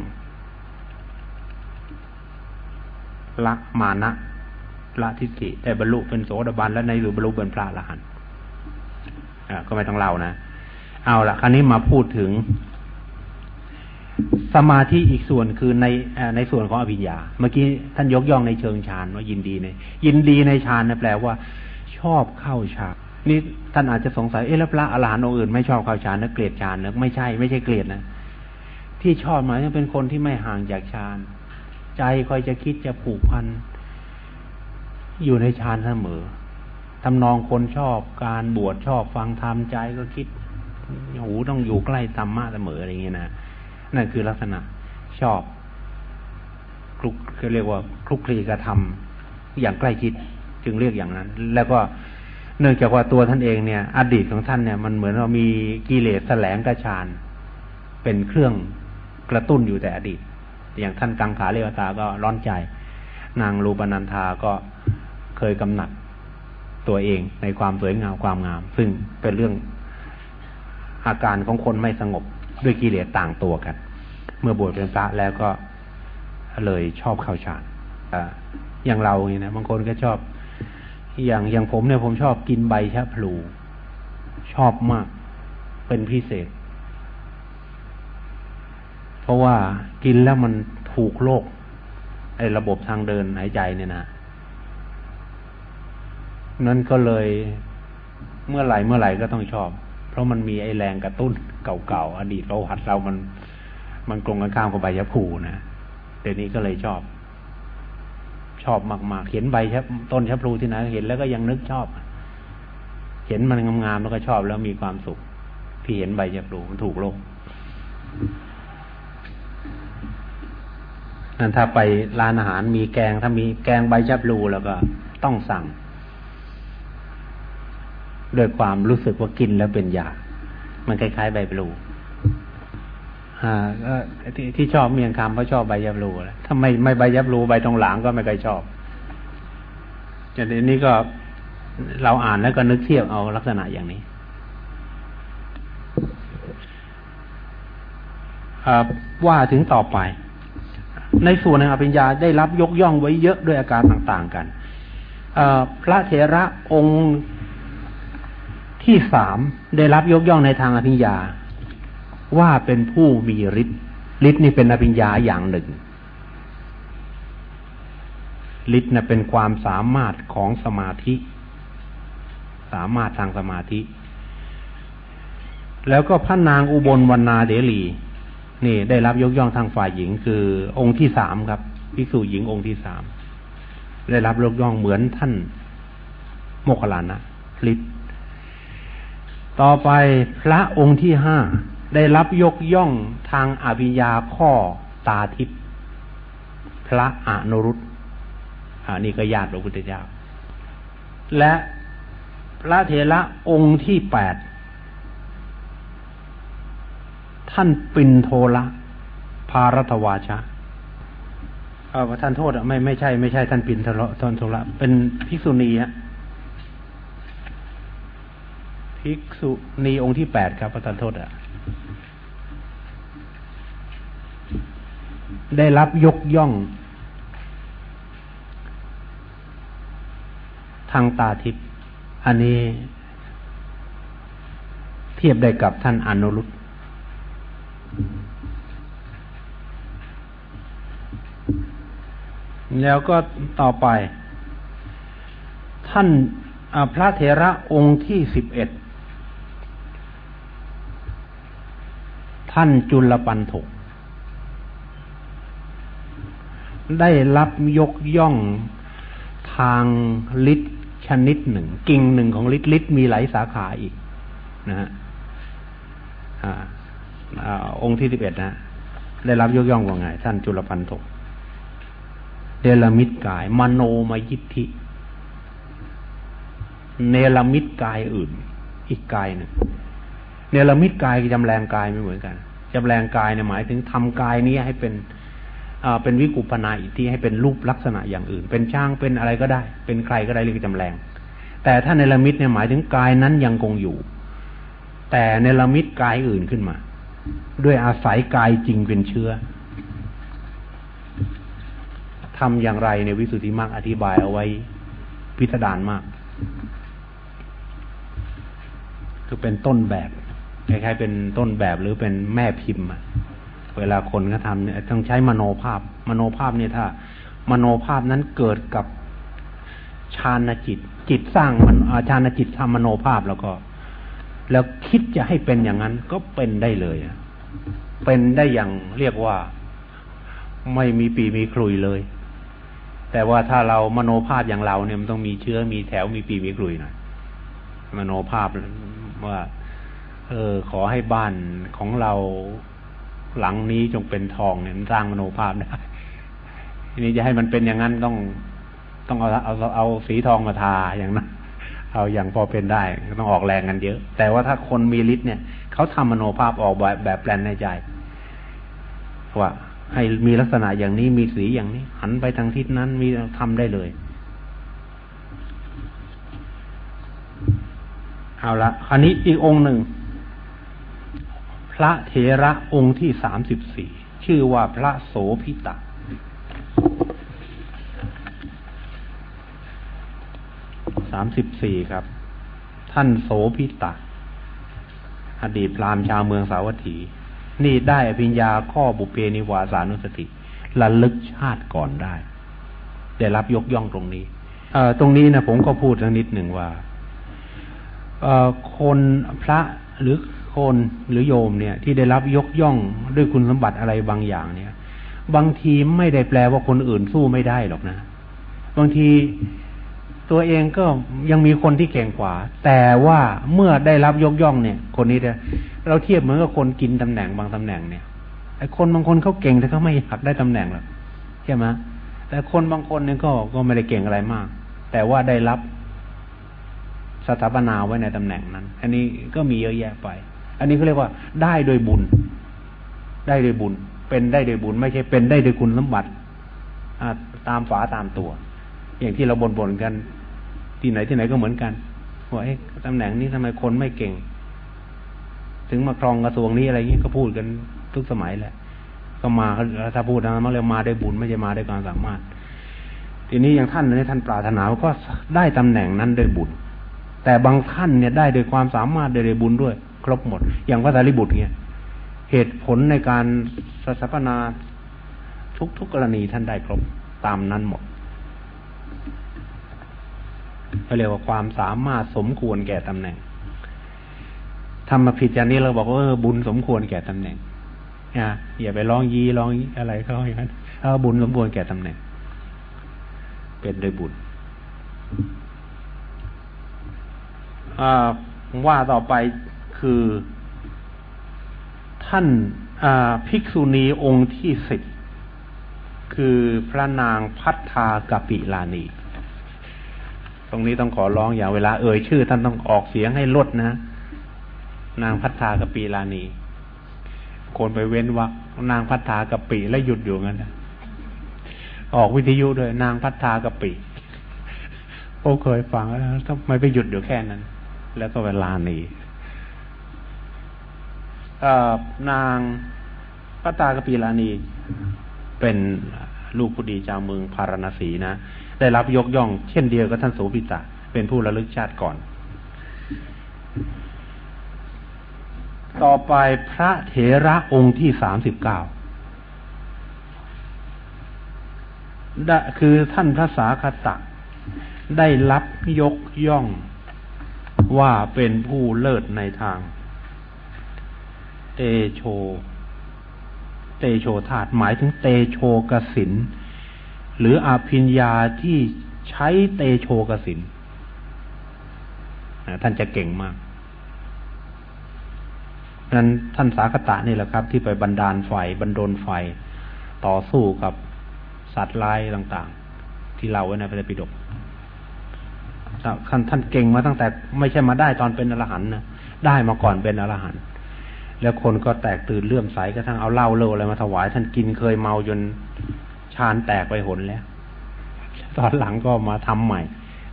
ละมานะ ละทิฏฐิได้บรรลุเป็นโสดาบันและในหรือบรรลุเป็นพระอรหันต์ก็ไม่ต้องเล่านะ เอาละคราวนี้มาพูดถึง สมาธิอีกส่วนคือในในส่วนของอภิญญา เมื่อกี้ท่านยกย่องในเชิงฌานว่ายินดีใน ยินดีในฌานนะแปลว่า ชอบเข้าฌานนี่ท่านอาจจะสงสัยเอ๊ะแล้วพระอรหันต์องค์อื่นไม่ชอบเข้าฌานนะเกลียดฌานนะไม่ใช่ไม่ใช่เกลียดนะที่ชอบหมายถึงเป็นคนที่ไม่ห่างจากฌานใจคอยจะคิดจะผูกพัน อยู่ในฌานเสมอทำนองคนชอบการบวชชอบฟังธรรมใจก็คิดหูต้องอยู่ใกล้ธรรมะเสมออะไรเงี้ยนะนั่นคือลักษณะชอบคลุกคือเรียกว่าคลุกคลีกระทำอย่างใกล้ชิดจึงเรียกอย่างนั้น แล้วก็เนื่องจากว่าตัวท่านเองเนี่ย อดีตของท่านเนี่ยมันเหมือนเรามีกิเลสแสลงกระชานเป็นเครื่องกระตุ้นอยู่แต่อดีต อย่างท่านกังขาเรวตาก็ร้อนใจ นางรูปนันทาก็ เคยกำหนัดตัวเองในความสวยงามความงาม ซึ่งเป็นเรื่องอาการของคนไม่สงบด้วยกิเลสต่างตัวกัน เมื่อบวชเป็นพระแล้วก็เลยชอบเข้าฌานอย่างเราเนี่ยนะบางคนก็ชอบ อย่างอย่างผมเนี่ยผมชอบกินใบชะพลู ชอบมากเป็นพิเศษ เพราะว่ากินแล้วมันถูกโรคไอ้ระบบทางเดินหายใจเนี่ยนะ นั้นก็เลยเมื่อไหร่เมื่อไหร่ก็ต้องชอบ เพราะมันมีไอแรงกระตุ้นเก่าๆอดีตประวัติเรามัน มันกลงกันข้ามกับใบยะพูนะเดี๋ยวนี้ก็เลยชอบ ชอบมากๆ เห็นใบชะต้นชะพลูที่ไหนเห็นแล้วก็ยังนึกชอบ เห็นมันงามๆแล้วก็ชอบแล้วมีความสุข ที่เห็นใบชะพลูมันถูกโลกนั่นถ้าไปร้านอาหารมีแกงถ้ามีแกงใบชะพลูแล้วก็ต้องสั่ง ด้วยความรู้สึกว่ากินแล้วเป็นยา มันคล้ายๆใบปลูอ่าที่ที่ชอบเมียงคำเพราะชอบใบยับรูแหละถ้าไม่ไม่ใบยับรูใบตรงหลังก็ไม่เคยชอบอย่างนี้ก็เราอ่านแล้วก็นึกเทียบเอาลักษณะอย่างนี้ว่าถึงต่อไป ในส่วนในอภิญญาได้รับยกย่องไว้เยอะด้วยอาการต่าง ๆ กันพระเถระองค์ ที่สามได้รับยกย่องในทางอภิญญา ว่าเป็นผู้มีฤทธิ์ฤทธิ์นี่เป็นอภิญญาอย่างหนึ่งฤทธิ์นะเป็นความสามารถของสมาธิ สามารถทางสมาธิ แล้วก็พระนางอุบลวรรณาเดลี นี่ได้รับยกย่องทางฝ่ายหญิง คือองค์ที่สามครับภิกษุหญิงองค์ที่สามได้รับยกย่องเหมือนท่านโมคคลานะฤทธิ์ ต่อไปพระองค์ที่ห้าได้รับยกย่องทางอภิญาข้อตาทิพย์พระอนุรุตอันนี้ก็ญาติพระพุทธเจ้า และพระเถระองค์ที่แปดท่านปินโทละภารัตวาชะเออท่านโทษอะไม่ไม่ใช่ไม่ใช่ท่านปินโทละท่านโทละเป็นภิกษุณีฮะ ภิกษุณีองค์ที่แปดครับพระท่านโทษอะ ได้รับยกย่อง ทางตาทิพย์อันนี้เทียบได้กับท่านอนุรุตแล้วก็ต่อไป ท่านพระเถระองค์ที่สิบเอ็ด ท่านจุลปันถกได้รับยกย่องทางฤทธิชนิดหนึ่ง กิ่งหนึ่งของฤทธิ์ฤทธิ์มีหลายสาขาอีกนะฮะองค์ที่สิบเอ็ดนะ ได้รับยกย่องว่าไง ท่านจุลปันถกเนรมิตกาย มโนมยิทธิ เนรมิตกายอื่น อีกกายหนึ่ง เนรมิตกายจำแลงกายไม่เหมือนกัน จำแลงกายเนี่ยหมายถึงทำกายนี้ให้เป็นเป็นวิกุปนาอิทธิให้เป็นรูปลักษณะอย่างอื่น เป็นช่างเป็นอะไรก็ได้ เป็นใครก็ได้เรียกจำแรง แต่ถ้าในลมิตเนี่ยหมายถึงกายนั้นยังคงอยู่ แต่ในลมิตกายอื่นขึ้นมา ด้วยอาศัยกายจริงเป็นเชื้อทำอย่างไรในวิสุทธิมรรคอธิบายเอาไว้พิสดารมาก คือเป็นต้นแบบ คล้ายๆเป็นต้นแบบหรือเป็นแม่พิมพ์เวลาคนก็ทำเนี่ยต้องใช้มโนภาพ มโนภาพเนี่ยถ้า มโนภาพนั้นเกิดกับฌานจิต จิตสร้างมันฌานจิตทำมโนภาพแล้วก็ แล้วคิดจะให้เป็นอย่างนั้นก็เป็นได้เลยเป็นได้อย่างเรียกว่าไม่มีปีมีคลุยเลย แต่ว่าถ้าเรามโนภาพอย่างเราเนี่ยมันต้องมีเชื้อมีแถวมีปีมีคลุยหน่อยมโนภาพว่า เออขอให้บ้านของเราหลังนี้จงเป็นทองเนี่ยสร้างมโนภาพได้ทีนี้จะให้มันเป็นอย่างนั้นต้องต้องเอาเอาเอาสีทองมาทาอย่างนั้นเอาอย่างพอเป็นได้ก็ต้องออกแรงกันเยอะ แต่ว่าถ้าคนมีฤทธิ์เนี่ยเขาทำมโนภาพออกแบบแบบแปลนในใจว่าให้มีลักษณะอย่างนี้มีสีอย่างนี้ หันไปทางทิศนั้นมีทำได้เลย เอาละอันนี้อีกองค์หนึ่ง พระเถระองค์ที่สามสิบสี่ชื่อว่าพระโสพิตะ สามสิบสี่ครับ ท่านโสพิตะ อดีตพราหมณ์ชาวเมืองสาวัตถี นี่ได้อภิญญาข้อบุเพนิวาสานุสติระลึกชาติก่อนได้ ได้รับยกย่องตรงนี้ เอตรงนี้นะผมก็พูดสักนิดหนึ่งว่าคนพระหรือ คนหรือโยมเนี่ย ที่ได้รับยกย่องด้วยคุณสมบัติอะไรบางอย่างเนี่ย บางทีไม่ได้แปลว่าคนอื่นสู้ไม่ได้หรอกนะ บางทีตัวเองก็ยังมีคนที่เก่งกว่า แต่ว่าเมื่อได้รับยกย่องเนี่ย คนนี้เนี่ยเราเทียบเหมือนกับคนกินตำแหน่งบางตำแหน่งเนี่ยไอ้คนบางคนเขาเก่งแต่เขาไม่อยากได้ตำแหน่งหรอกใช่ไหมแต่คนบางคนเนี่ยก็ก็ไม่ได้เก่งอะไรมาก แต่ว่าได้รับสถาปนาไว้ในตำแหน่งนั้น อันนี้ก็มีเยอะแยะไป อันนี้เขาเรียกว่าได้โดยบุญ ได้โดยบุญ เป็นได้โดยบุญ ไม่ใช่เป็นได้โดยคุณสมบัติตามฝาตามตัว อย่างที่เราบ่นๆกัน ที่ไหนที่ไหนก็เหมือนกันว่าไอ้ตำแหน่งนี้ทำไมคนไม่เก่ง ถึงมาครองกระทรวงนี้อะไรเงี้ยก็พูดกันทุกสมัยแหละ ก็มาถ้าพูดนะมันเลยมาได้บุญไม่ใช่มาได้ความสามารถ ทีนี้อย่างท่านในท่านปรารถนาก็ได้ตำแหน่งนั้นด้วยบุญแต่บางท่านเนี่ยได้โดยความสามารถโดยบุญด้วย ครบหมด อย่างพระสารีบุตรเนี่ยเหตุผลในการสถาปนาทุกๆกกรณีท่านได้ครบตามนั้นหมดเขาเรียกว่าความสามารถสมควรแก่ตำแหน่งทำมาผิดอย่างนี้เราบอกว่าบุญสมควรแก่ตำแหน่งนะอย่าไปร้องยีร้องอะไรเขาอย่างนั้นเอาบุญสมควรแก่ตำแหน่ง เป็นโดยบุญว่าต่อไป คือ ท่านภิกษุณีองค์ที่สิบคือพระนางพัฒากปิลานี ตรงนี้ต้องขอร้องอย่างเวลาเอ่ยชื่อ ท่านต้องออกเสียงให้ลดนะ นางพัฒากปิลานี คนไปเว้นวักนางพัฒากปิแล้วหยุดอยู่งั้นนะออกวิทยุด้วยนางพัฒากปิโอ้เคยฟังแล้วทำไมไปหยุดอยู่แค่นั้น แล้วก็เวลานี นางพัฒธากปิลานีเป็นลูกผู้ดีเจ้าเมืองพาราณสีนะ ได้รับยกย่องเช่นเดียวกับท่านโสภิตะ เป็นผู้ระลึกชาติก่อน ต่อไปพระเถระองค์ที่สามสิบเก้าคือท่านพระสาคตะ ได้รับยกย่องว่าเป็นผู้เลิศในทาง เตโช เตโชธาตุหมายถึงเตโชกสิน หรืออาพิญญาที่ใช้เตโชกสินท่านจะเก่งมากนั้นท่านสาคตะนี่แหละครับ ที่ไปบันดาลไฟบันดลไฟต่อสู้กับสัตว์ลายต่างๆ ที่เราไว้ในพระไตรปิฎกท่านท่านเก่งมาตั้งแต่ไม่ใช่มาได้ตอนเป็นอรหันต์นะได้มาก่อนเป็นอรหันต์ แล้วคนก็แตกตื่นเลื่อมใสกระทั่งเอาเหล้าเล่าอะไรมาถวาย ท่านกินเคยเมาจนชานแตกไปหนแล้ว ตอนหลังก็มาทำใหม่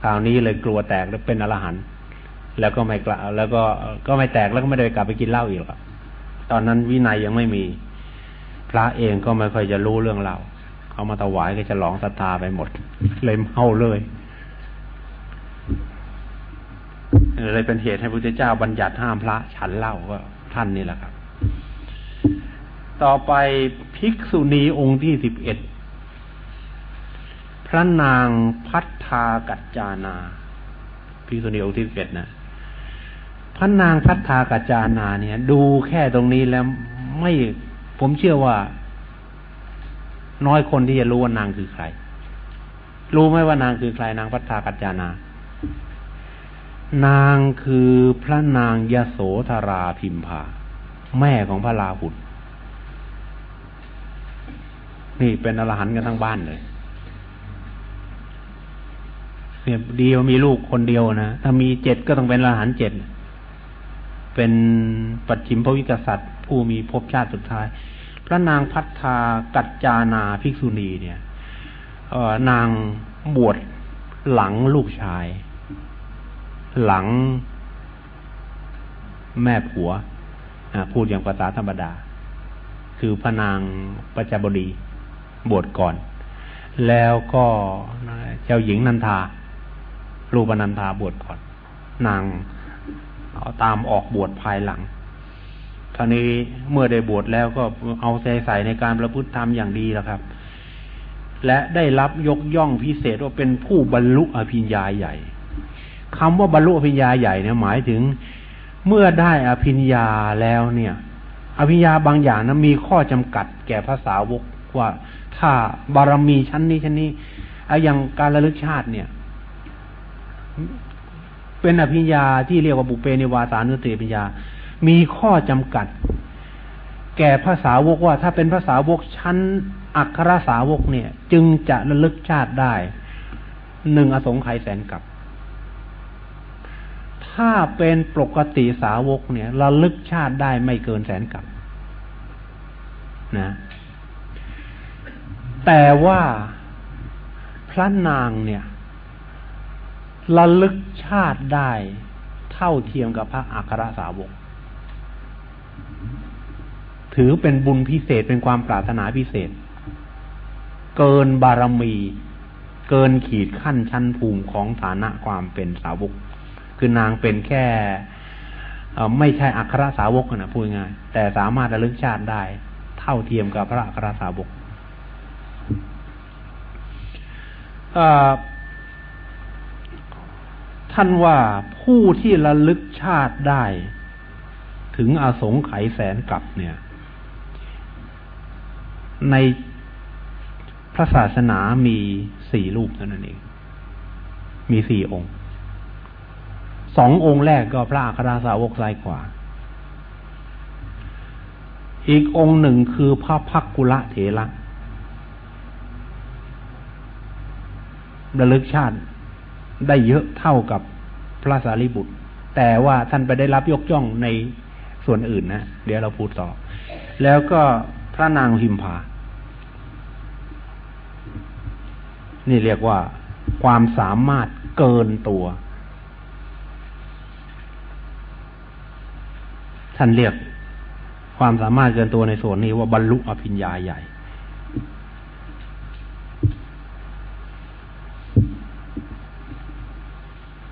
คราวนี้เลยกลัวแตกแล้วเป็นอรหันต์แล้วก็ไม่กล้าแล้วก็ก็ไม่แตกแล้วก็ไม่ได้กลับไปกินเหล้าอีกหรอกตอนนั้นวินัยยังไม่มี พระเองก็ไม่ค่อยจะรู้เรื่องเหล้าเขามาถวายก็จะหลองศรัทธาไปหมด เลยเมาเลยเลยเป็นเหตุให้พระพุทธเจ้าบัญญัติห้ามพระฉันเหล้าก็ ท่านนี่แหละครับ ต่อไปภิกษุณีองค์ที่สิบเอ็ดพระนางพัฒธากัจจานาภิกษุณีองค์ที่สิบเอ็ดนะพระนางพัฒธากัจจานาเนี่ย ดูแค่ตรงนี้แล้วไม่ผมเชื่อว่า น้อยคนที่จะรู้ว่านางคือใคร รู้ไหมว่านางคือใครนางพัฒธากัจจานา นางคือพระนางยโสธราพิมพา แม่ของพระลาหุนนี่เป็นอรหันต์กันทั้งบ้านเลยเนี่ยเดียวมีลูกคนเดียวนะ ถ้ามีเจ็ดก็ต้องเป็นอรหันต์เจ็ด เป็นปัจฉิมพวิกษัตริย์ ผู้มีภพชาติสุดท้าย พระนางพัฒธากัจจานาภิกษุณีเนี่ยนางบวชหลังลูกชาย หลังแม่ผัวพูดอย่างภาษาธรรมดา คือพระนางประจบดีบวชก่อน แล้วก็เจ้าหญิงนันทารูปนันทาบวชก่อน นางเอาตามออกบวชภายหลังท่านี้เมื่อได้บวชแล้วก็เอาใจใส่ในการประพฤติธรรมอย่างดีแล้วครับ และได้รับยกย่องพิเศษว่าเป็นผู้บรรลุอภิญญาใหญ่ คำว่าบรรลุอภิญญาใหญ่เนี่ยหมายถึงเมื่อได้อภิญญาแล้วเนี่ย อภิญญาบางอย่างนะมีข้อจำกัดแก่ภาษาวกว่า ถ้าบารมีชั้นนี้ชั้นนี้ออย่างการระลึกชาติเนี่ย เป็นอภิญญาที่เรียกว่าบุเปนิวาสานุติปัญญา มีข้อจำกัด แก่ภาษาวกว่า ถ้าเป็นภาษาวกชั้นอัครสาวกเนี่ย จึงจะระลึกชาติได้หนึ่งอสงไขยแสนกับ ถ้าเป็นปกติสาวกเนี่ยระลึกชาติได้ไม่เกินแสนกับนะ แต่ว่าพระนางเนี่ยระลึกชาติได้เท่าเทียมกับพระอัครสาวก ถือเป็นบุญพิเศษเป็นความปรารถนาพิเศษ เกินบารมี เกินขีดขั้นชั้นภูมิของฐานะความเป็นสาวก คือนางเป็นแค่ไม่ใช่อัครสาวกนะพูดง่ายแต่สามารถระลึกชาติได้ เท่าเทียมกับพระอัครสาวกท่านว่าผู้ที่ระลึกชาติได้ ถึงอาสงไขยแสนกลับเนี่ย ในพระศาสนามีสี่รูปเท่านั้นเอง มีสี่องค์ สององค์แรกก็พระอัครสาวกซ้ายขวา อีกองค์หนึ่งคือพระพักกุละเถระระลึกชาติได้เยอะเท่ากับพระสารีบุตร แต่ว่าท่านไปได้รับยกย่องในส่วนอื่นนะ เดี๋ยวเราพูดต่อ แล้วก็พระนางหิมพา นี่เรียกว่าความสามารถเกินตัว ท่านเรียกความสามารถเกินตัวในส่วนนี้ว่าบรรลุอภิญญาใหญ่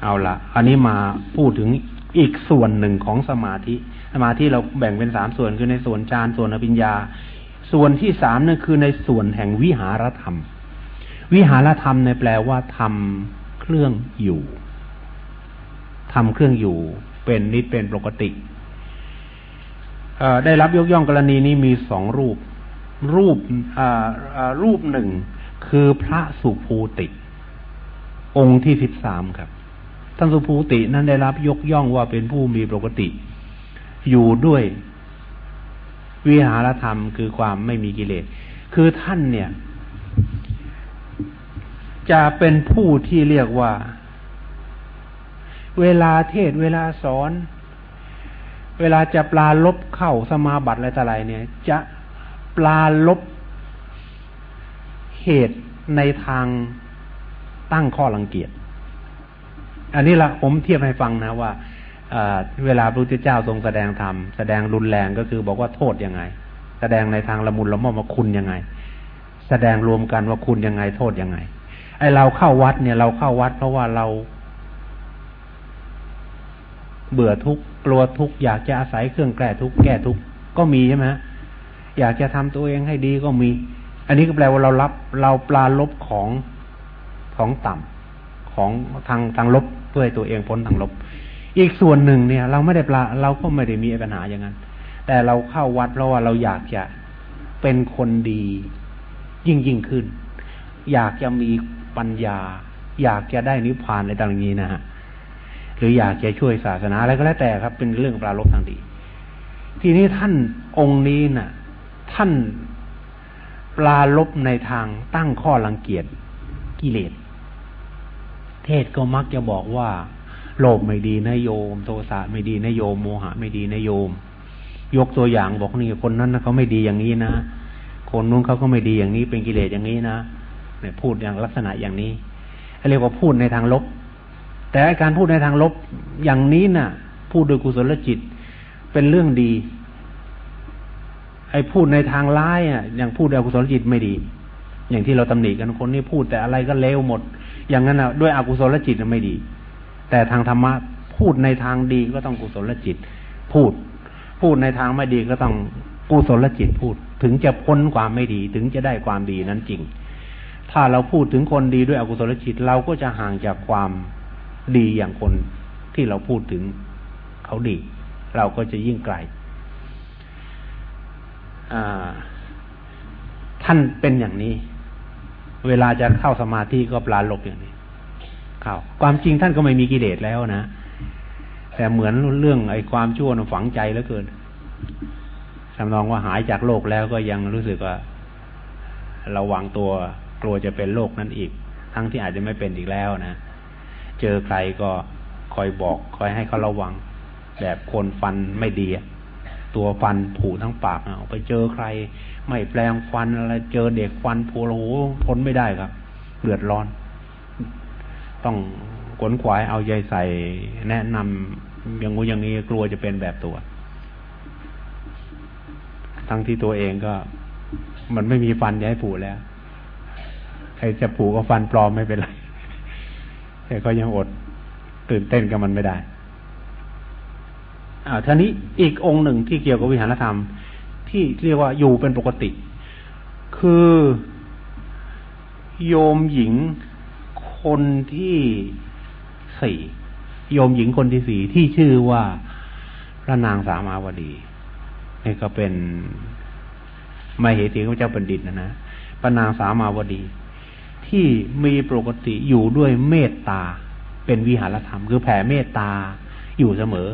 เอาละอันนี้มาพูดถึงอีกส่วนหนึ่งของสมาธิ สมาธิเราแบ่งเป็นสามส่วนคือในส่วนฌานส่วนอภิญญา ส่วนที่สามนั่นคือในส่วนแห่งวิหารธรรม วิหารธรรมในแปลว่าทำเครื่องอยู่ทำเครื่องอยู่เป็นนิดเป็นปกติ ได้รับยกย่องกรณีนี้มีสองรูป รูปรูปหนึ่งคือพระสุภูติ องค์ที่สิบสามครับ ท่านสุภูตินั้นได้รับยกย่องว่าเป็นผู้มีปกติ อยู่ด้วยวิหารธรรมคือความไม่มีกิเลส คือท่านเนี่ย จะเป็นผู้ที่เรียกว่า เวลาเทศเวลาสอน เวลาจะปลาลบเข้าสมาบัติอะไรต่ออะไรเนี่ย จะปลาลบเหตุในทางตั้งข้อรังเกียจ อันนี้ละผมเทียบให้ฟังนะว่าเวลาพระพุทธเจ้าทรงแสดงธรรมแสดงรุนแรงก็คือบอกว่าโทษยังไง แสดงในทางละมุนละม่อมว่าคุณยังไง แสดงรวมกันว่าคุณยังไงโทษยังไง ไอเราเข้าวัดเนี่ย เราเข้าวัดเพราะว่าเรา เบื่อทุกข์ กลัวทุกข์อยากจะอาศัยเครื่องแก้ทุกข์แก้ทุกข์ก็มีใช่ไหมอยากจะทำตัวเองให้ดีก็มี อันนี้ก็แปลว่าเรารับเราปลาลบของของต่ำของทางทางลบเพื่อตัวเองพ้นทางลบ อีกส่วนหนึ่งเนี่ย เราไม่ได้ปลาเราก็ไม่ได้มีปัญหาอย่างนั้น แต่เราเข้าวัดเพราะว่าเราอยากจะเป็นคนดียิ่งยิ่งขึ้น อยากจะมีปัญญา อยากจะได้นิพพานอะไรต่างๆนี้นะฮะ หรืออยากจะช่วยศาสนาอะไรก็แล้วแต่ครับ เป็นเรื่องปลาลบทางดี ทีนี้ท่านองค์นี้นะ่ะ ท่านปลาลบในทางตั้งข้อรังเกียจกิเลส เทศก็มักจะบอกว่า โลภไม่ดีนะโยม โทสะไม่ดีนะโยมโมหะไม่ดีนะโยม ยกตัวอย่างบอกนี่คนนั้นนะเขาไม่ดีอย่างนี้นะคนนู้นเขาก็ไม่ดีอย่างนี้เป็นกิเลสอย่างนี้นะเนี่ยพูดอย่างลักษณะอย่างนี้เรียกว่าพูดในทางลบ แต่การพูดในทางลบอย่างนี้นะ่ะ พูดโดยกุศลจิต เป็นเรื่องดี ไอ้พูดในทางร้ายอะอย่างพูดโดยกุศลจิตไม่ดี อย่างที่เราตำหนิกันคนนี้พูดแต่อะไรก็เลวหมด อย่างนั้นนะด้วยอกุศลจิตไม่ดี แต่ทางธรรมะพูดในทางดีก็ต้องกุศลจิต พูด พูดในทางไม่ดีก็ต้องกุศลจิตพูด ถึงจะพ้นความไม่ดี ถึงจะได้ความดีนั้นจริง ถ้าเราพูดถึงคนดีด้วยอกุศลจิตเราก็จะห่างจากความ ดีอย่างคนที่เราพูดถึงเขาดี เราก็จะยิ่งไกลท่านเป็นอย่างนี้ เวลาจะเข้าสมาธิก็ปลาลบอย่างนี้เข้าความจริงท่านก็ไม่มีกิเลสแล้วนะแต่เหมือนเรื่องไอ้ความชั่วฝังใจแล้วเกินทำนองว่าหายจากโลกแล้วก็ยังรู้สึกว่าระวังตัวกลัวจะเป็นโรคนั้นอีก ทั้งที่อาจจะไม่เป็นอีกแล้วนะ เจอใครก็คอยบอก คอยให้เขาระวัง แบบคนฟันไม่ดีตัวฟันผุทั้งปากเอาไปเจอใคร ไม่แปลงฟันอะไรเจอเด็กฟันผุโอ้โหทนไม่ได้ครับเดือดร้อน ต้องขนขวายเอาใจใส่ แนะนำอย่างงูอย่างนี้กลัวจะเป็นแบบตัว ทั้งที่ตัวเองก็ มันไม่มีฟันย้ายผูแล้วใครจะผูก็ฟันปลอมไม่เป็นไร แต่ก็ยังอดตื่นเต้นกับมันไม่ได้อ่าท่านี้อีกองค์หนึ่งที่เกี่ยวกับวิหารธรรม ที่เรียกว่าอยู่เป็นปกติ คือโยมหญิงคนที่สี่โยมหญิงคนที่สี่ที่ชื่อว่าพระนางสามาวดีนี่ก็เป็นมาเหตุของเจ้าบัณฑิตนะนะพระนางสามาวดี ที่มีปกติอยู่ด้วยเมตตา เป็นวิหารธรรม คือแผ่เมตตาอยู่เสมอ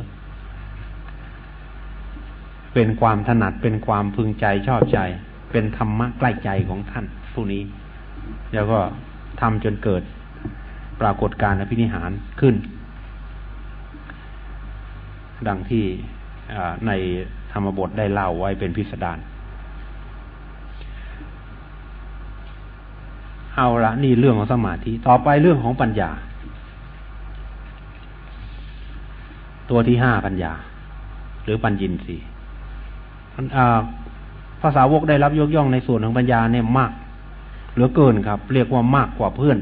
เป็นความถนัดเป็นความพึงใจชอบใจ เป็นธรรมะใกล้ใจของท่านผู้นี้ แล้วก็ทำจนเกิดปรากฏการณ์อภินิหารขึ้น ดังที่ในธรรมบทได้เล่าไว้เป็นพิสดาร เอาละนี่เรื่องของสมาธิ ต่อไปเรื่องของปัญญา ตัวที่ห้าปัญญา หรือปัญญินสีภาษาวกได้รับยกย่องในส่วนของปัญญาเนี่ยมาก เหลือเกินครับ เรียกว่ามากกว่าเพื่อน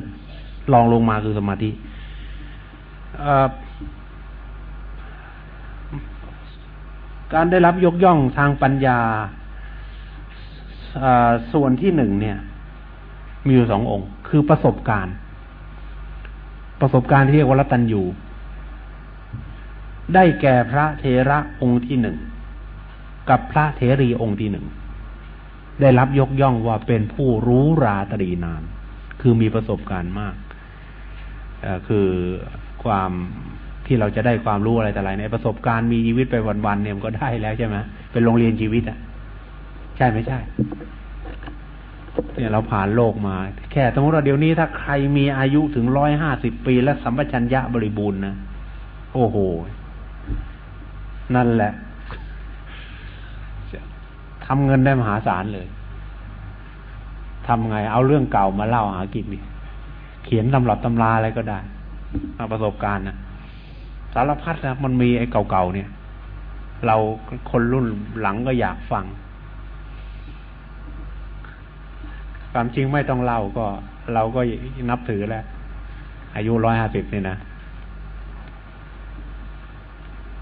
ลองลงมาคือสมาธิการได้รับยกย่องทางปัญญาส่วนที่หนึ่งเนี่ย มีอยู่สององค์ คือประสบการณ์ ประสบการณ์ที่เรียกว่ารัตัญยูได้แก่พระเทระองค์ที่หนึ่งกับพระเทรีองค์ที่หนึ่งได้รับยกย่องว่าเป็นผู้รู้ราตรีนาน คือมีประสบการณ์มากคือความที่เราจะได้ความรู้อะไรแต่ไรในประสบการณ์มีชีวิตไปวันๆเนี่ยมันก็ได้แล้วใช่ไหมเป็นโรงเรียนชีวิตอะ ใช่ไม่ใช่ เนี่ยเราผ่านโลกมา แค่สมมติว่าเดี๋ยวนี้ถ้าใครมีอายุถึงร้อยห้าสิบปีและสัมปชัญญะบริบูรณ์นะ โอ้โห นั่นแหละทำเงินได้มหาศาลเลยทำไง เอาเรื่องเก่ามาเล่าหากินดิเขียนตำรับตำราอะไรก็ได้าประสบการณ์นะสารพัดนะมันมีไอ้เก่าๆเนี่ย เราคนรุ่นหลังก็อยากฟัง ความจริงไม่ต้องเล่าก็ เราก็นับถือแล้ว อายุร้อยห้าสิบนี่นะ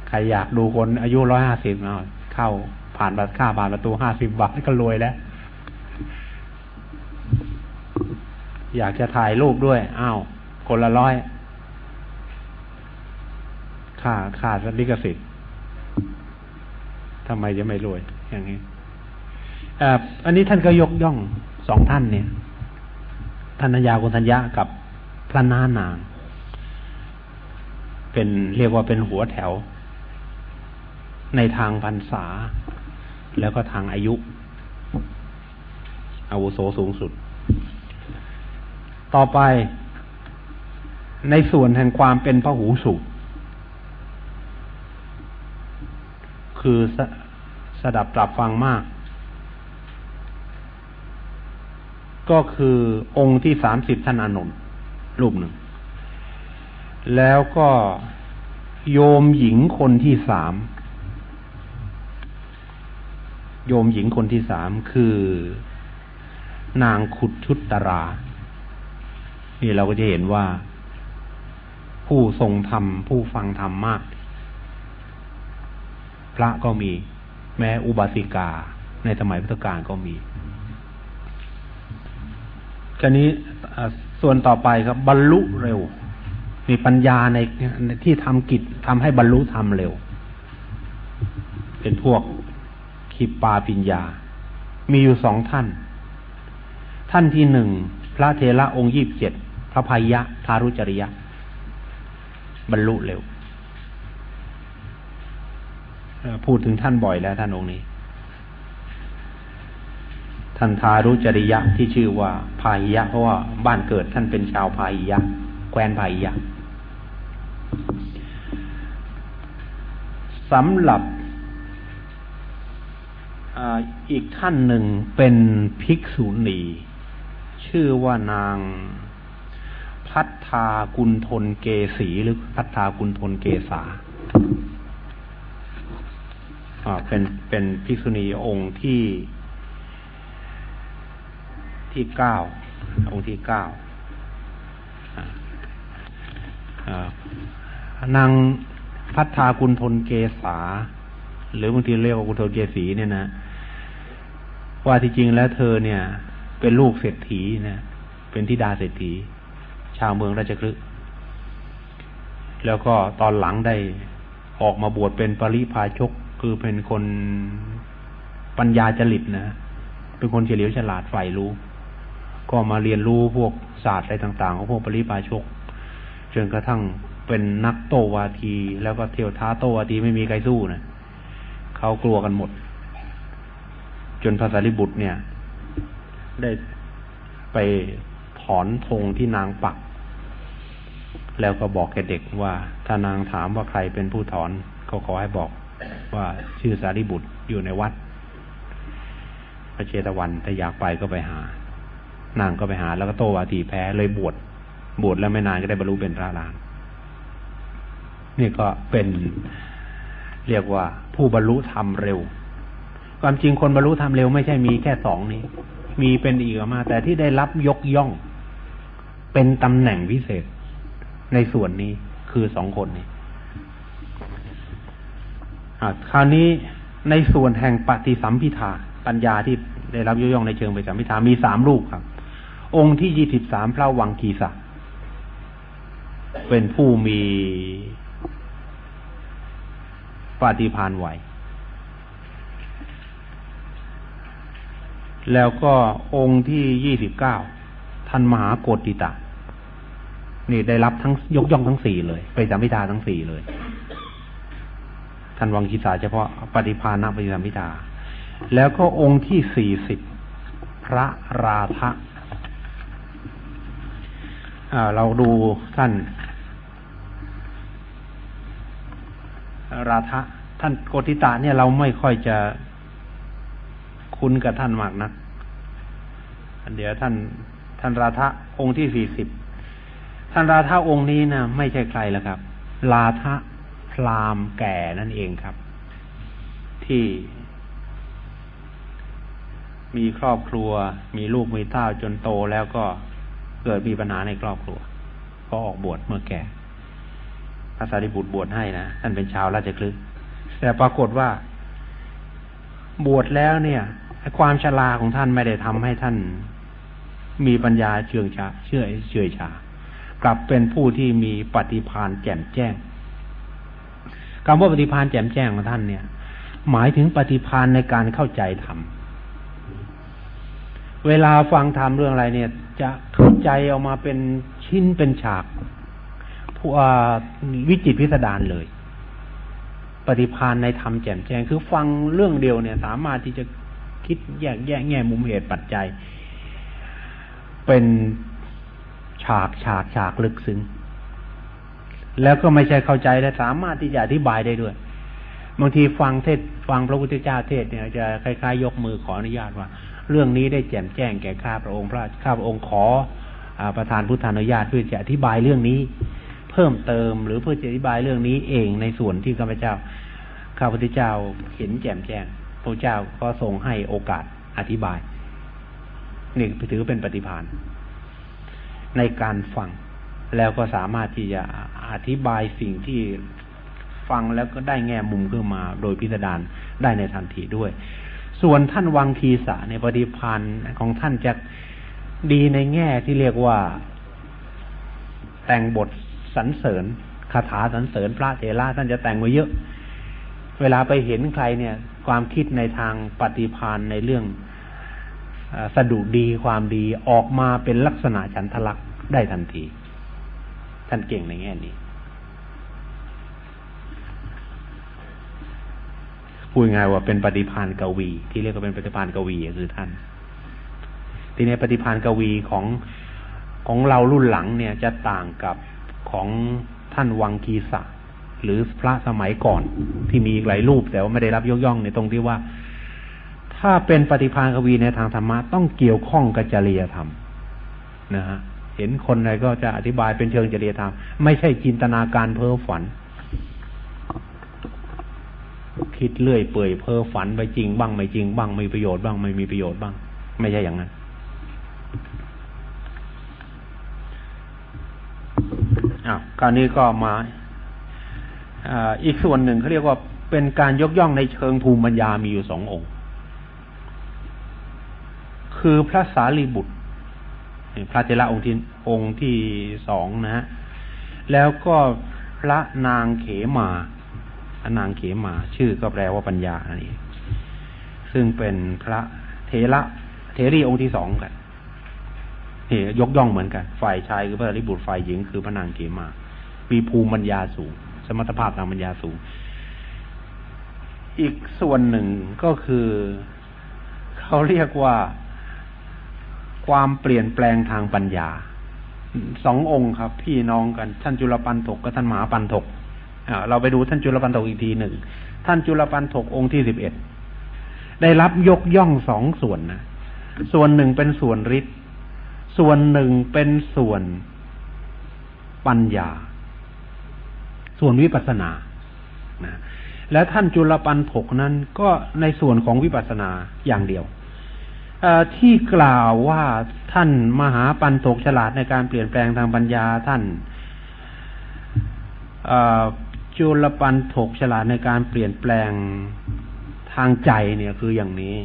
ใครอยากดูคนอายุร้อยห้าสิบเอาเข้าผ่านบัตรค่าผ่านประตูห้าสิบบาทก็รวยแล้ว อยากจะถ่ายรูปด้วยอ้าวคนละร้อยค่าค่าลิขสิทธิ์ทำไมจะไม่รวยอย่างนี้อันนี้ท่านก็ยกย่อง สองท่านเนี่ยท่านัญญากุธัญญากับพระนานาง เป็นเรียกว่าเป็นหัวแถว ในทางพรรษา แล้วก็ทางอายุ อาวุโสสูงสุด ต่อไป ในส่วนแห่งความเป็นพระหูสูตรคือสสดับตรับฟังมาก ก็คือองค์ที่สามสิบท่านอนนท์รูปหนึ่ง แล้วก็โยมหญิงคนที่สามโยมหญิงคนที่สามคือ นางขุดชุดตรา นี่เราก็จะเห็นว่า ผู้ทรงธรรม ผู้ฟังธรรมมาก พระก็มี แม้อุบาสิกาในสมัยพุทธกาลก็มี กรนี้ส่วนต่อไปครับ บรรลุเร็ว มีปัญญาในที่ทำกิจทำให้บรรลุธรรมเร็ว เป็นพวกคิปาปิญญา มีอยู่สองท่าน ท่านที่หนึ่งพระเทระองค์ยี่บเจ็ดพระพายะทารุจริยะ บรรลุเร็วพูดถึงท่านบ่อยแล้วท่านองค์นี้ ท่านทารุจริยะที่ชื่อว่าพาหิยะ เพราะว่าบ้านเกิดท่านเป็นชาวพาหิยะ แคว้นพาหิยะสำหรับอีกท่านหนึ่งเป็นภิกษุณีชื่อว่านางพัฒธากุณฑลเกสีหรือพัฒธากุณฑลเกษาเป็นเป็นภิกษุณีองค์ที่ ที่เก้าองค์ที่เก้านางพัฒากุณฑลเกษาหรือบางทีเรียกว่ากุณฑลเกษีเนี่ยนะว่าที่จริงแล้วเธอเนี่ย เป็นลูกเศรษฐีนะเป็นธิดาเศรษฐี ชาวเมืองราชคลึแล้วก็ตอนหลังได้ออกมาบวชเป็นปริพาชกคือเป็นคนปัญญาจริตนะ เป็นคนเฉลียวฉลาดใฝ่รู้ ก็มาเรียนรู้พวกศาสตร์อะไรต่างๆ ของพวกปริพาชกจนกระทั่งเป็นนักโตวาที แล้วก็เที่ยวท้าโตวาทีไม่มีใครสู้นะเขากลัวกันหมด จนพระสารีบุตรเนี่ย ได้ไปถอนธงที่นางปัก แล้วก็บอกแกเด็กว่า ถ้านางถามว่าใครเป็นผู้ถอนเขาขอให้บอกว่าชื่อสารีบุตรอยู่ในวัด พระเชตวันถ้าอยากไปก็ไปหา นางก็ไปหาแล้วก็โตวาทีแพ้เลยบวชบวชแล้วไม่นานก็ได้บรรลุเป็นพระอรหันต์นี่ก็เป็นเรียกว่าผู้บรรลุธรรมเร็ว ความจริงคนบรรลุธรรมเร็วไม่ใช่มีแค่สองนี้ มีเป็นอีกมา แต่ที่ได้รับยกย่อง เป็นตำแหน่งพิเศษ ในส่วนนี้คือสองคนนี้คราวนี้ในส่วนแห่งปฏิสัมพิทาปัญญาที่ได้รับยกย่องในเชิงปฏิสัมพิทามีสามลูกครับ องค์ที่ยี่สิบสามพระวังคีสะเป็นผู้มีปฏิพานไหว แล้วก็องค์ที่ยี่สิบเก้าท่านมหาโกติตะ นี่ได้รับทั้งยกย่องทั้งสี่เลย ไปสัมพิทาทั้งสี่เลย ท่านวังคิสาเฉพาะปฏิภาณปฏิสัมพิทาแล้วก็องค์ที่สี่สิบพระราธะ เราดูท่านราธะท่านโกติตาเนี่ยเราไม่ค่อยจะคุ้นกับท่านมากนะเดี๋ยวท่านท่านราธะองค์ที่สี่สิบท่านราธะองค์นี้นะไม่ใช่ใครแล้วครับลาทะพรามแก่นั่นเองครับ ที่มีครอบครัว มีลูกมีเต้าจนโตแล้วก็ เกิดมีปัญหาในครอบครัว ก็ออกบวชเมื่อแก่พระสารีบุตรบวชให้นะท่านเป็นชาวราชคลึกแต่ปรากฏว่า บวชแล้วเนี่ยความชราของท่านไม่ได้ทำให้ท่าน มีปัญญาเชื่องชาเชื่อเชื่อชา กลับเป็นผู้ที่มีปฏิพานแจ่มแจ้งคำว่าปฏิพานแจ่มแจ้งของท่านเนี่ย หมายถึงปฏิพานในการเข้าใจธรรมเวลาฟังธรรมเรื่องอะไรเนี่ย จะเข้า ใจออกมาเป็นชิ้นเป็นฉากผู้วิจิตพิสดารเลย ปฏิพานในธรรมแจ่มแจ้ง คือฟังเรื่องเดียวเนี่ย สามารถที่จะคิดแยกแยะแง่มุมเหตุปัจจัย เป็นฉากฉากฉากลึกซึ้งแล้วก็ไม่ใช่เข้าใจและสามารถที่จะอธิบายได้ด้วยบางทีฟังเทศฟังพระพุทธเจ้าเทศเนี่ยจะคล้ายๆ ยกมือขออนุญาตว่า เรื่องนี้ได้แจ่มแจ้งแก่ข้าพระองค์พระข้าพระองค์ขอ ประธานพุทธานุญาตเพื่อจะอธิบายเรื่องนี้ เพิ่มเติมหรือเพื่อจะอธิบายเรื่องนี้เองในส่วนที่ข้าพเจ้าข้าพเจ้าเห็นแจ่มแจ้งพระเจ้าก็ทรงให้โอกาสอธิบายนี่ถือเป็นปฏิพานในการฟังแล้วก็สามารถที่จะอธิบายสิ่งที่ฟังแล้วก็ได้แง่มุมขึ้นมาโดยพิสดารได้ในทันทีด้วย ส่วนท่านวังคีสะในปฏิพันธ์ของท่านจะ ดีในแง่ที่เรียกว่า แต่งบทสรรเสริญคาถาสรรเสริญพระเถระท่านจะแต่งไว้เยอะ เวลาไปเห็นใครเนี่ย ความคิดในทางปฏิพานในเรื่องสะดุดีความดีออกมาเป็นลักษณะฉันทลักษ์ได้ทันที ท่านเก่งในแง่นี้พูดง่ายว่าเป็นปฏิพานกวี ที่เรียกว่าเป็นปฏิพานกวีคือท่าน ทีนี้ปฏิพานกวีของของเรารุ่นหลังเนี่ยจะต่างกับของท่านวังคีสะหรือพระสมัยก่อนที่มีหลายรูปแต่ว่าไม่ได้รับยกย่องในตรงที่ว่า ถ้าเป็นปฏิภาณกวีในทางธรรมะต้องเกี่ยวข้องกับจริยธรรมนะฮะเห็นคนอะไรก็จะอธิบายเป็นเชิงจริยธรรม ไม่ใช่จินตนาการเพ้อฝัน คิดเลื่อยเปื่อยเพ้อฝันไปจริงบ้างไม่จริงบ้างมีประโยชน์บ้างไม่มีประโยชน์บ้าง ไม่ใช่อย่างนั้น คราวนี้ก็มาอีกส่วนหนึ่งเขาเรียกว่าเป็นการยกย่องในเชิงภูมิปัญญามีอยู่สององค์ คือพระสารีบุตร พระเจระองค์ที่องค์ที่สองนะฮะแล้วก็พระนางเขมาพระนางเขมา ชื่อก็แปลว่าปัญญาอันนี้ซึ่งเป็นพระเทระเทรีองค์ที่สองกันนี่ยกย่องเหมือนกัน ฝ่ายชายคือพระสารีบุตรฝ่ายหญิงคือพระนางเขมา มีภูมิปัญญาสูง สมรรถภาพทางปัญญาสูง อีกส่วนหนึ่งก็คือ เขาเรียกว่าความเปลี่ยนแปลงทางปัญญาสององค์ครับ พี่น้องกันท่านจุลปันถกกับท่านมหาปันถกเราไปดูท่านจุลปันถกอีกทีหนึ่งท่านจุลปันถกองค์ที่สิบเอ็ดได้รับยกย่องสองส่วนนะส่วนหนึ่งเป็นส่วนฤทธิ์ส่วนหนึ่งเป็นส่วนปัญญา ส่วนวิปัสสนานะและท่านจุลปันถกนั้นก็ในส่วนของวิปัสสนาอย่างเดียวที่กล่าวว่าท่านมหาปันโตกฉลาดในการเปลี่ยนแปลงทางปัญญาท่านจุลปันโถกฉลาดในการเปลี่ยนแปลงทางใจเนี่ยคืออย่างนี้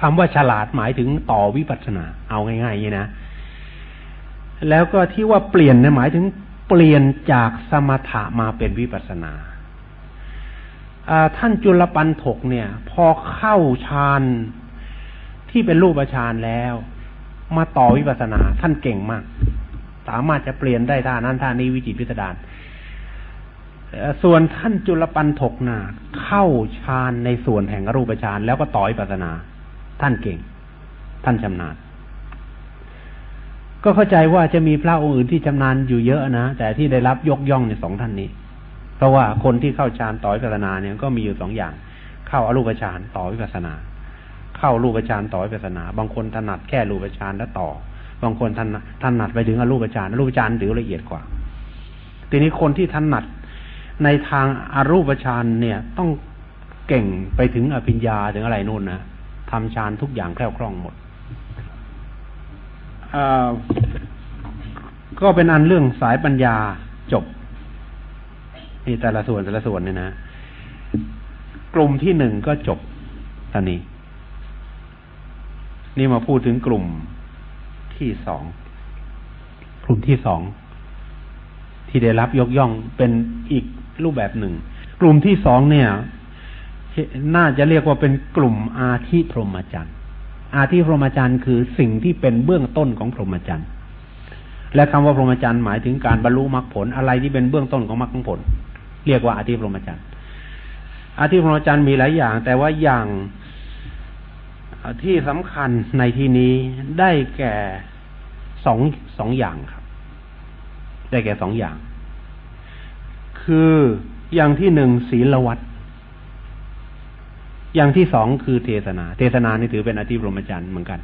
คำว่าฉลาดหมายถึงต่อวิปัสนา เอาง่ายๆนี่นะแล้วก็ที่ว่าเปลี่ยนเนี่ยหมายถึง เปลี่ยนจากสมถะมาเป็นวิปัสนาท่านจุลปันถกเนี่ย พอเข้าฌานที่เป็นรูปฌานแล้ว มาต่อวิปัสนา ท่านเก่งมาก สามารถจะเปลี่ยนได้ท่านั้นท่านี้วิจิตพิสดารส่วนท่านจุลปันถกนาเข้าฌานในส่วนแห่งรูปฌานแล้วก็ต่อวิปัสนา ท่านเก่ง ท่านชำนาญ ก็เข้าใจว่าจะมีพระองค์อื่นที่ชำนาญอยู่เยอะนะ แต่ที่ได้รับยกย่องในสองท่านนี้ เพราะว่าคนที่เข้าฌานต่อวิปัสนาเนี่ยก็มีอยู่สองอย่าง เข้าอรูปฌานต่อวิปัสนา เข้ารูปฌานต่อวิปัสนา บางคนถนัดแค่รูปฌานแล้วต่อ บางคนถนัดถนัดไปถึงอรูปฌานอรูปฌานถือละเอียดกว่า ทีนี้คนที่ถนัดในทางอรูปฌานเนี่ยต้องเก่งไปถึงอภิญญาถึงอะไรนู่นนะทำฌานทุกอย่างแคล่วคล่องหมด ก็เป็นอันเรื่องสายปัญญาจบนี่แต่ละส่วนแต่ละส่วนเนี่ยนะ กลุ่มที่หนึ่งก็จบตอนนี้ นี่มาพูดถึงกลุ่มที่สอง กลุ่มที่สอง ที่ได้รับยกย่องเป็นอีกรูปแบบหนึ่ง กลุ่มที่สองเนี่ย น่าจะเรียกว่าเป็นกลุ่มอาธิพรหมจรรย์ อาธิพรหมจรรย์คือสิ่งที่เป็นเบื้องต้นของพรหมจรรย์ และคำว่าพรหมจรรย์หมายถึงการบรรลุมรรคผลอะไรที่เป็นเบื้องต้นของมรรคผล เรียกว่าอาธิพรหมจรรย์อาธิพรหมจรรย์มีหลายอย่าง แต่ว่าอย่างที่สำคัญในที่นี้ได้แก่สองสองอย่างครับ ได้แก่สองอย่าง คืออย่างที่หนึ่งศีลวัต อย่างที่สองคือเทศนา เทศนานี่ถือเป็นอาชีพรมจันทร์เหมือนกัน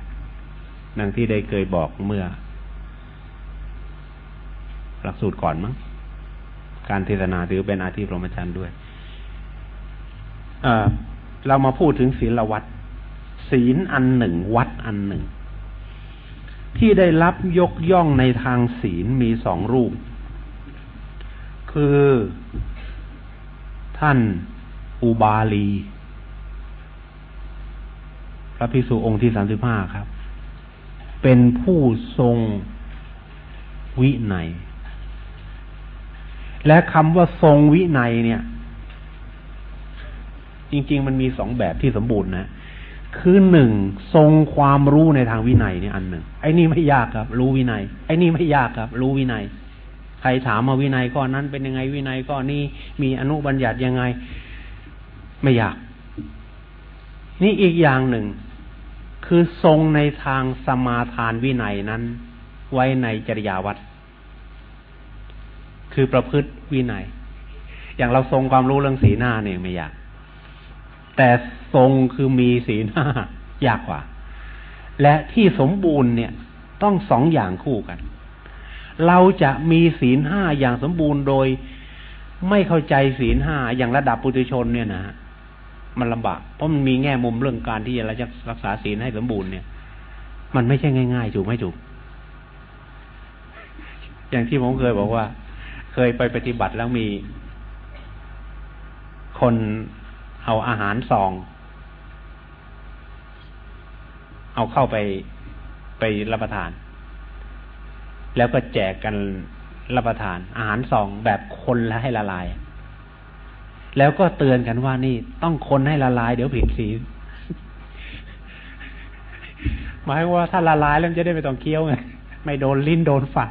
ดังที่ได้เคยบอกเมื่อ หลักสูตรก่อนมั้งการเทศนาถือเป็นอาชีพรมจันทร์ด้วยเเรามาพูดถึงศีลวัตรศีลอันหนึ่ง วัดอันหนึ่ง ที่ได้รับยกย่องในทางศีลมีสองรูป คือท่านอุบาลี ระภิกษุองค์ที่สามสิบห้าครับ เป็นผู้ทรงวิไนและคำว่าทรงวิไนเนี่ย จริง ๆ มันมีสองแบบที่สมบูรณ์นะคือหนึ่งทรงความรู้ในทางวินัยเนี่ยอันหนึ่งไอ้นี่ไม่ยากครับ รู้วินัย ไอ้นี่ไม่ยากครับ รู้วินัย ใครถามมาวินัยก้อนนั้นเป็นยังไงวินัยก้อนนี้มีอนุบัญญัติยังไง ไม่ยาก นี่อีกอย่างหนึ่ง คือทรงในทางสมาทานวินัยนั้น ไว้ในจริยาวัดคือประพฤติวินัย อย่างเราทรงความรู้เรื่องสีหน้าเนี่ยไม่ยาก แต่ทรงคือมีสีหน้ายากกว่า และที่สมบูรณ์เนี่ยต้องสองอย่างคู่กัน เราจะมีศีลห้าอย่างสมบูรณ์โดย ไม่เข้าใจศีลห้าอย่างระดับปุถุชนเนี่ยนะ มันลำบาก เพราะมันมีแง่มุมเรื่องการที่เราจะรักษาศีลให้สมบูรณ์เนี่ย มันไม่ใช่ง่ายๆถูกไหมถูก อย่างที่ผมเคยบอกว่า เคยไปปฏิบัติแล้วมี คนเอาอาหารซอง เอาเข้าไปไปรับประทาน แล้วก็แจกกันรับประทาน อาหารซองแบบคนละให้ละลาย แล้วก็เตือนกันว่านี่ต้องคนให้ละลายเดี๋ยวผิดศีลหมายว่าถ้าละลายแล้วจะได้ไม่ต้องเคี้ยวไงไม่โดนลิ้นโดนฝัน